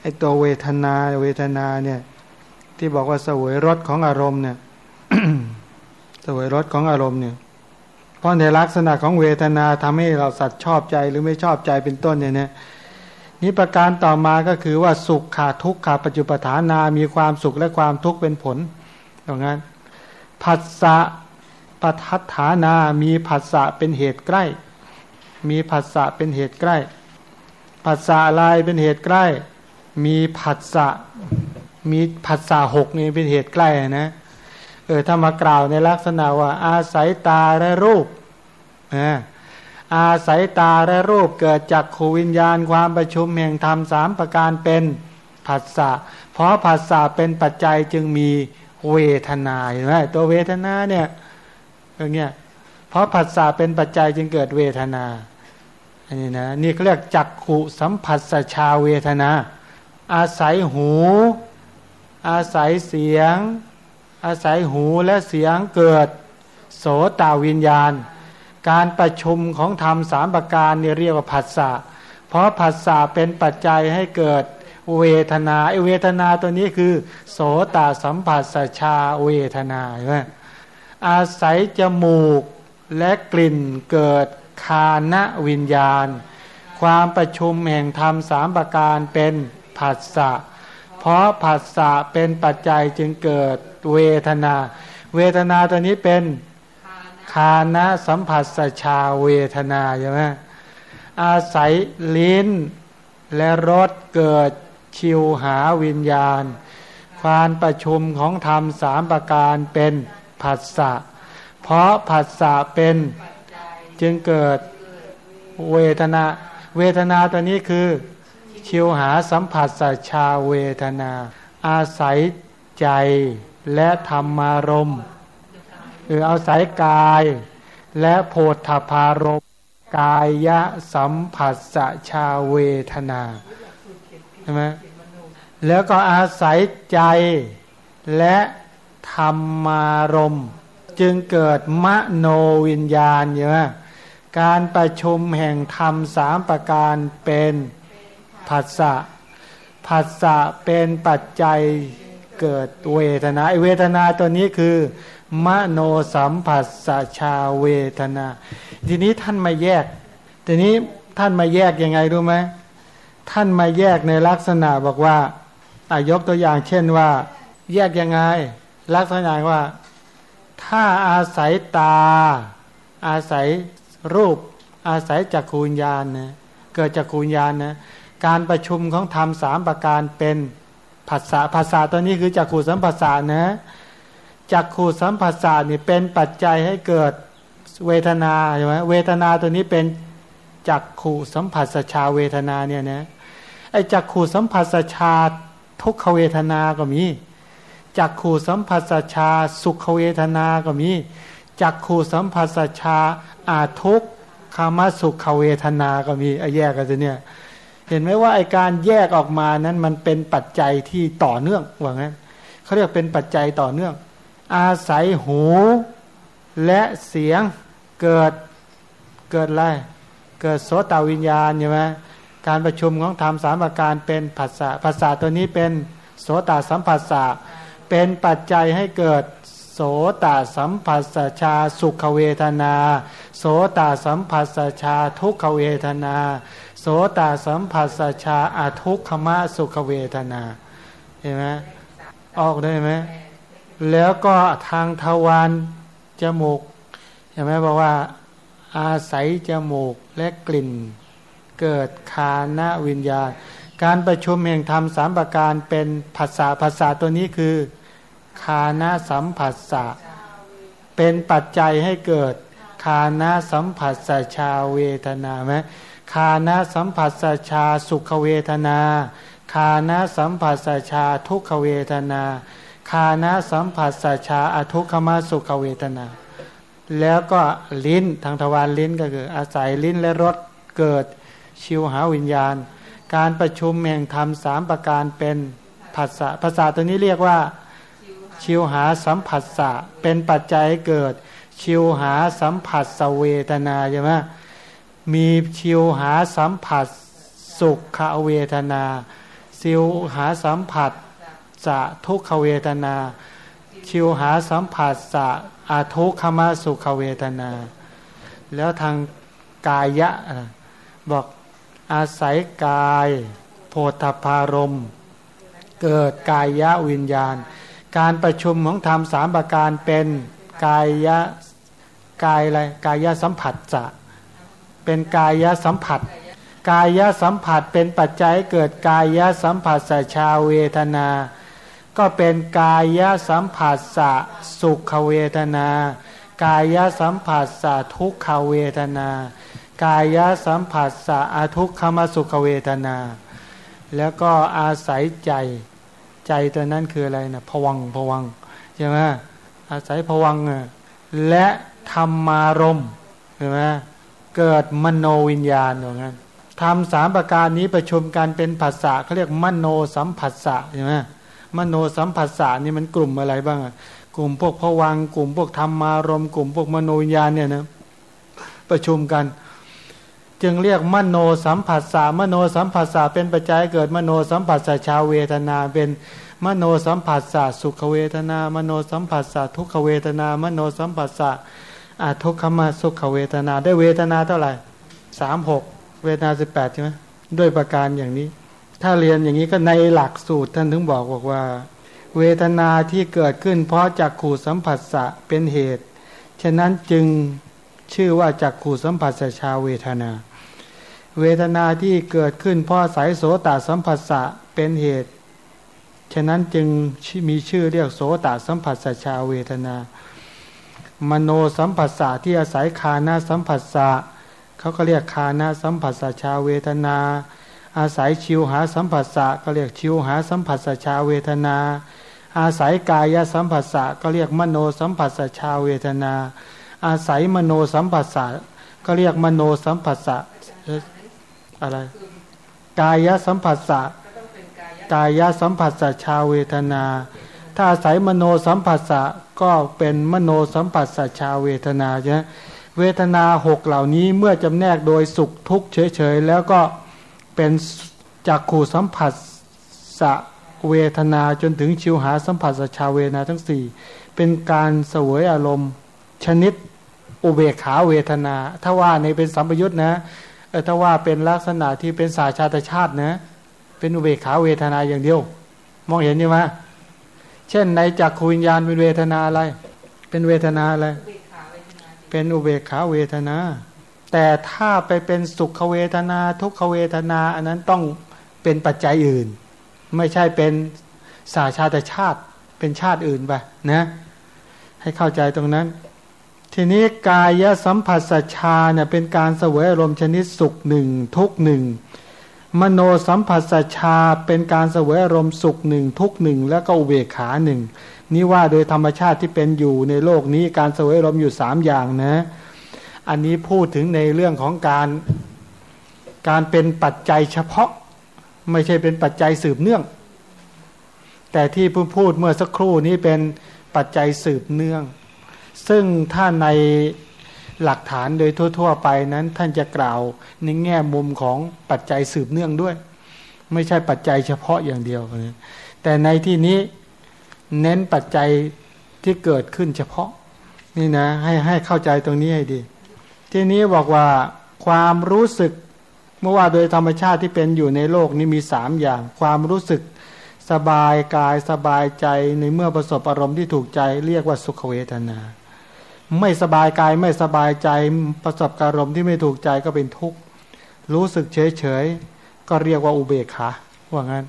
[SPEAKER 3] ไอตัวเวทนาเวทนาเนี่ย ที่บอกว่าสวยรสของอารมณ์เนี่ยสวยรสของอารมณ์เนี่ย ราะในลักษณะของเวทนาทำให้เราสัตว์ชอบใจหรือไม่ชอบใจเป็นต้นเนี่ยนะนี้ประการต่อมาก็คือว่าสุขขาทุกขาปัจจุปฐานามีความสุขและความทุกข์เป็นผลอย่างนั้นผัสสะปัทัฐานา มีผัสสะเป็นเหตุใกล้ มีผัสสะเป็นเหตุใกล้ผัสสะอะไรเป็นเหตุใกล้ มีผัสสะมีผัสสะหกนี่เป็นเหตุใกล้นะ เออถ้ามากล่าวในลักษณะว่า อาศัยตาและรูปอ่าอาศัยตาและรูปเกิดจากขูวิญญาณความประชุมแห่งธรรมสามประการเป็นผัสสะ เพราะผัสสะเป็นปัจจัยจึงมีเวทนาเห็นไหมตัวเวทนาเนี่ยอย่างเงี้ยเพราะผัสสะเป็นปัจจัยจึงเกิดเวทนาอันนี้นะนี่เขาเรียกจักขุสัมผัสสชาเวทนา อาศัยหู อาศัยเสียง อาศัยหูและเสียงเกิด โสตวิญญาณ การประชุมของธรรมสามประการเนี่ยเรียกว่าผัสสะเพราะผัสสะเป็นปัจจัยให้เกิดเวทนาไอเวทนาตัวนี้คือ โสตสัมผัสสชาเวทนาใช่ไหมอาศัยจมูกและกลิ่นเกิดคานวิญญาณ ความประชุมแห่งธรรมสามประการเป็นผัสสะเพราะผัสสะเป็นปัจจัยจึงเกิด เวทนา เวทนาตัวนี้เป็นคานะสัมผัสสชาเวทนาใช่ไหมอาศัยลิ้นและรสเกิดชิวหาวิญญาณ ความประชุมของธรรมสามประการเป็นผัสสะ เพราะผัสสะเป็นจึงเกิดเวทนา เวทนาตัวนี้คือชิวหาสัมผัสสชาเวทนา อาศัยใจ และธรรมารมณ์หรืออาศัยกาย และโพธพารมกายะสัมผัสสชาเวทนาใช่ไหมแล้วก็อาศัยใจและธรรมารมจึงเกิดมโนวิญญาณใช่ไหมการประชุมแห่งธรรมสามประการเป็นผัสสะผัสสะเป็นปัจจัย เกิดเวทนาเวทนาตัวนี้คือมโนสัมผัสสชาเวทนา ทีนี้ท่านมาแยก ทีนี้ท่านมาแยกยังไงรู้ไหมท่านมาแยกในลักษณะบอกว่าอายกตัวอย่างเช่นว่า แยกยังไง ลักษณะว่า ถ้าอาศัยตา อาศัยรูป อาศัยจักขูญญาณนะเกิดจักขูญญาณนะการประชุมของธรรมสามประการเป็น ภาษาภาษาตัวนี้คือจักขูสัมภาษานะจักขูสัมภาษานี่เป็นปัจจัยให้เกิดเวทนาใช่ไหมเวทนาตัวนี้เป็นจักขูสัมผัสชาเวทนาเนี่ยนะไอจักขูสัมผัสชาทุกขเวทนาก็มีจักขูสัมผัสชาสุขเวทนาก็มีจักขูสัมผัสชาอาทุกขามสุขเวทนาก็มีไอแยกกันเนี่ย เห็นไหมว่าไอการแยกออกมานั้นมันเป็นปัจจัยที่ต่อเนื่องว่างั้นเขาเรียกเป็นปัจจัยต่อเนื่อง อาศัยหูและเสียงเกิดเกิดอะไรเกิดโสตวิญญาณใช่ไหมการประชุมของธรรมสามประการเป็นภาษาภาษาตัวนี้เป็นโสตสัมผัสสะเป็นปัจจัยให้เกิดโสตสัมผัสชาสุขเวทนา โสตสัมผัสชาทุกขเวทนา สตสัมผัสชาอาทุกขมะสุขเวทนาเห็นไหมออกได้ไหมแล้วก็ทางทวารจมูกเห็นไหมบอกว่า อาศัยจมูกและกลิ่น เกิดคานะวิญญาณ การประชุมแห่งธรรมสามประการเป็นภาษาภาษาตัวนี้คือคานะสัมผัสสะเป็นปัจจัยให้เกิดคานะสัมผัสสชาเวทนาไหม คานะสัมผัสชาสุขเวทนา คานะสัมผัสชาทุกขเวทนา คานะสัมผัสชาอทุกขมาสุขเวทนา แล้วก็ลิ้นทางทวารลิ้นก็คืออาศัยลิ้นและรสเกิดชิวหาวิญญาณ การประชุมแห่งธรรมสามประการเป็นภาษาภาษาตัวนี้เรียกว่าชิวหาสัมผัสสะเป็นปัจจัยเกิด ชิวหาสัมผัสสเวทนาใช่ไหม มีชิวหาสัมผัสสุขเวทนาชิวหาสัมผัสจะทุกขเวทนา ชิวหาสัมผัสสะอาทุกขมาสุขเวทนา แล้วทางกายะบอกอาศัยกาย โพธพารม เกิดกายะวิญญาณ การประชุมของธรรมสามประการเป็นกายะกายอะไรกายะสัมผัสจะ เป็นกายสัมผัส กายสัมผัสเป็นปัจจัยเกิดกายสัมผัสสชาเวทนา ก็เป็นกายสัมผัสสะสุขเวทนา กายสัมผัสสะทุกขเวทนา กายสัมผัสสะอทุกขมสุขเวทนา แล้วก็อาศัยใจใจตัวนั้นคืออะไรนะผวังผวังใช่ไหมอาศัยผวังอะและธรรมารมใช่ไหม เกิดมโนวิญญาณอย่างนั้นทำสามประการนี้ประชุมกันเป็นภาษาเขาเรียกมโนสัมผัสสะใช่ไหมมโนสัมผัสสะนี่มันกลุ่มอะไรบ้างอะกลุ่มพวกผวังกลุ่มพวกธรรมารมณ์กลุ่มพวกมโนวิญญาณเนี่ยนะประชุมกัน จึงเรียกมโนสัมผัสสะมโนสัมผัสสะเป็นปัจจัยเกิดมโนสัมผัสสะชาวเวทนาเป็นมโนสัมผัสสะสุขเวทนา มโนสัมผัสสะทุกขเวทนา มโนสัมผัสสะ อาทุกขมาสุขเวทนา ได้เวทนาเท่าไหร่สามหกเวทนาสิบแปดใช่ไหมด้วยประการอย่างนี้ ถ้าเรียนอย่างนี้ก็ในหลักสูตรท่านถึงบอกบอกว่า เวทนาที่เกิดขึ้น เพราะจากขู่สัมผัสสะเป็นเหตุ ฉะนั้นจึงชื่อว่าจากขู่สัมผัสสะชาเวทนา เวทนาที่เกิดขึ้นเพราะสายโสตสัมผัสสะเป็นเหตุ ฉะนั้นจึงมีชื่อเรียกโสตสัมผัสสะชาเวทนา มโนสัมผัสสะที่อาศัยคานาสัมผัสสะเขาก็เรียกคานาสัมผัสสะชาเวทนา อาศัยชิวหาสัมผัสสะก็เรียกชิวหาสัมผัสสะชาเวทนา อาศัยกายสัมผัสสะก็เรียกมโนสัมผัสสะชาเวทนา อาศัยมโนสัมผัสสะก็เรียกมโนสัมผัสสะเอ่ออะไรกายสัมผัสสะกายสัมผัสสะชาเวทนา ถ้าอาศัยมโนสัมผัสสะก็เป็นมโนสัมผัสสะชาเวทนาใช่ไหมเวทนาหกเหล่านี้เมื่อจำแนกโดยสุขทุกข์เฉยๆ แล้วก็เป็นจักขู่สัมผัสสะเวทนาจนถึงชิวหาสัมผัสสะชาเวทนาทั้งสี่เป็นการเสวยอารมณ์ ชนิดอุเบกขาเวทนา ถ้าว่าในเป็นสัมปยุตนะถ้าว่าเป็นลักษณะที่เป็นสาชาตชาตินะ เป็นอุเบกขาเวทนาอย่างเดียว มองเห็นใช่ไหม เช่นในจักขูวิญญาณเป็นเวทนาอะไร เป็นเวทนาอะไรเป็นอุเบกขาเวทนา แต่ถ้าไปเป็นสุขเวทนา ทุกขเวทนา อันนั้นต้องเป็นปัจจัยอื่น ไม่ใช่เป็นสาชาติชาติเป็นชาติอื่นไปนะ ให้เข้าใจตรงนั้น ทีนี้กายสัมผัสชาเนี่ยเป็นการเสวยอารมณ์ชนิดสุขหนึ่งทุกหนึ่ง มโนสัมผัสชชาเป็นการเสวยอารมณ์สุขหนึ่งทุกหนึ่งแล้วก็อุเบกขาหนึ่งนี่ว่าโดยธรรมชาติที่เป็นอยู่ในโลกนี้การเสวยอารมณ์อยู่สามอย่างนะ อันนี้พูดถึงในเรื่องของการการเป็นปัจจัยเฉพาะ ไม่ใช่เป็นปัจจัยสืบเนื่อง แต่ที่พูดพูดเมื่อสักครู่นี้เป็นปัจจัยสืบเนื่อง ซึ่งถ้าใน หลักฐานโดยทั่ว ๆ ไปนั้น ท่านจะกล่าวในแง่มุมของปัจจัยสืบเนื่องด้วย ไม่ใช่ปัจจัยเฉพาะอย่างเดียวแต่ในที่นี้เน้นปัจจัยที่เกิดขึ้นเฉพาะ นี่นะ ให้ให้เข้าใจตรงนี้ให้ดี ที่นี้บอกว่าความรู้สึกเมื่อว่าโดยธรรมชาติที่เป็นอยู่ในโลกนี้มีสามอย่าง ความรู้สึกสบายกายสบายใจในเมื่อประสบอารมณ์ที่ถูกใจเรียกว่าสุขเวทนา ไม่สบายกายไม่สบายใจประสบอารมณ์ที่ไม่ถูกใจก็เป็นทุกข์รู้สึกเฉยเฉยก็เรียกว่าอุเบกขาว่างั้น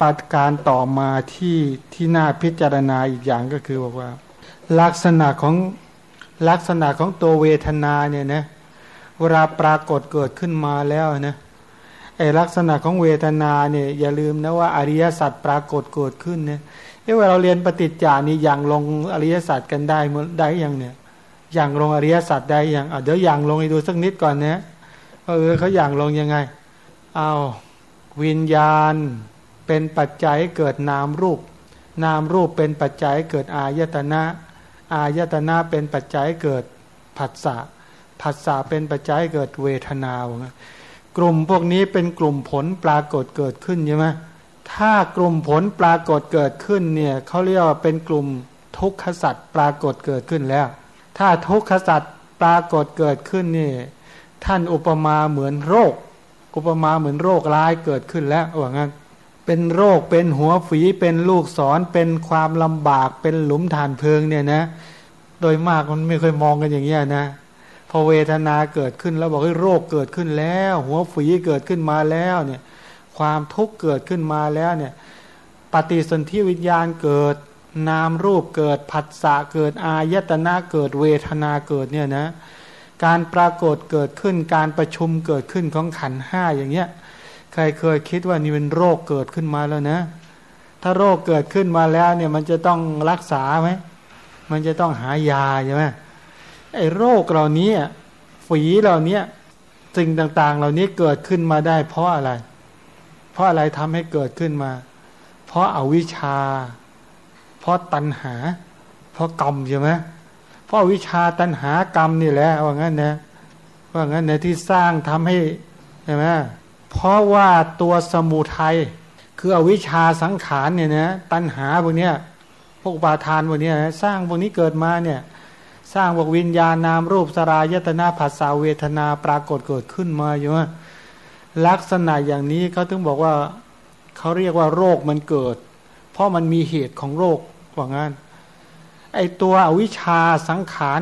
[SPEAKER 3] ปฏิการต่อมาที่ที่น่าพิจารณาอีกอย่างก็คือบอกว่า ลักษณะของลักษณะของตัวเวทนาเนี่ยนะเวลาปรากฏเกิดขึ้นมาแล้วนะไอลักษณะของเวทนาเนี่ยอย่าลืมนะว่าอริยสัจปรากฏเกิดขึ้นเนี่ย เวลาเราเรียนปฏิจจานี่อย่างลงอริยสัจกันได้ได้ยังเนี่ย อย่างลงอริยสัจได้ยังเดี๋ยวอย่างลงให้ดูสักนิดก่อนนะเออเขาอย่างลงยังไงเอาวิญญาณเป็นปัจจัยเกิดนามรูป นามรูปเป็นปัจจัยเกิดอายตนะ อายตนะเป็นปัจจัยเกิดผัสสะผัสสะเป็นปัจจัยเกิดเวทนาวงกลุ่มพวกนี้เป็นกลุ่มผลปรากฏเกิดขึ้นใช่ไหม ถ้ากลุ่มผลปรากฏเกิดขึ้นเนี่ยเขาเรียกว่าเป็นกลุ่มทุกขสัตว์ปรากฏเกิดขึ้นแล้ว ถ้าทุกขสัตว์ปรากฏเกิดขึ้นนี่ท่านอุปมาเหมือนโรค อุปมาเหมือนโรคร้ายเกิดขึ้นแล้วว่างั้นเป็นโรคเป็นหัวฝีเป็นลูกศรเป็นความลำบากเป็นหลุมฐานเพลิงเนี่ยนะ โดยมากมันไม่เคยมองกันอย่างเงี้นะพอเวทนาเกิดขึ้นแล้วบอกให้โรคเกิดขึ้นแล้ว หัวฝีเกิดขึ้นมาแล้วเนี่ย ความทุกข์เกิดขึ้นมาแล้วเนี่ยปฏิสนธิวิญญาณเกิด นามรูปเกิดผัสสะเกิดอายตนะเกิดเวทนาเกิดเนี่ยนะการปรากฏเกิดขึ้นการประชุมเกิดขึ้นของขันห้าอย่างเงี้ยใครเคยคิดว่านี่เป็นโรคเกิดขึ้นมาแล้วนะ ถ้าโรคเกิดขึ้นมาแล้วเนี่ยมันจะต้องรักษาไหมมันจะต้องหายาใช่ไหมไอ้โรคเหล่านี้ฝีเหล่านี้สิ่งต่างๆ เหล่านี้เกิดขึ้นมาได้เพราะอะไร เพราะอะไรทำให้เกิดขึ้นมา เพราะอาวิชชา เพราะตัณหา เพราะกรรมใช่ไหมเพราะวิชาตัณหากรรมนี่แหละว่างั้นนะว่างั้นนที่สร้างทำให้ใช่ไหมเพราะว่าตัวสมุทัยคืออวิชชาสังขารเนี่ยนะตัณหาพวกเนี้ยพวกปาทานพวกเนี้ยสร้างพวกนี้เกิดมาเนี่ยสร้างบอกวิญญาณนามรูปสรายตนาภาษาเวทนาปรากฏเกิดขึ้นมาอยู่ว่า ลักษณะอย่างนี้เขาถึงบอกว่าเขาเรียกว่าโรคมันเกิด เพราะมันมีเหตุของโรคว่างั้นไอตัวอวิชชาสังขาร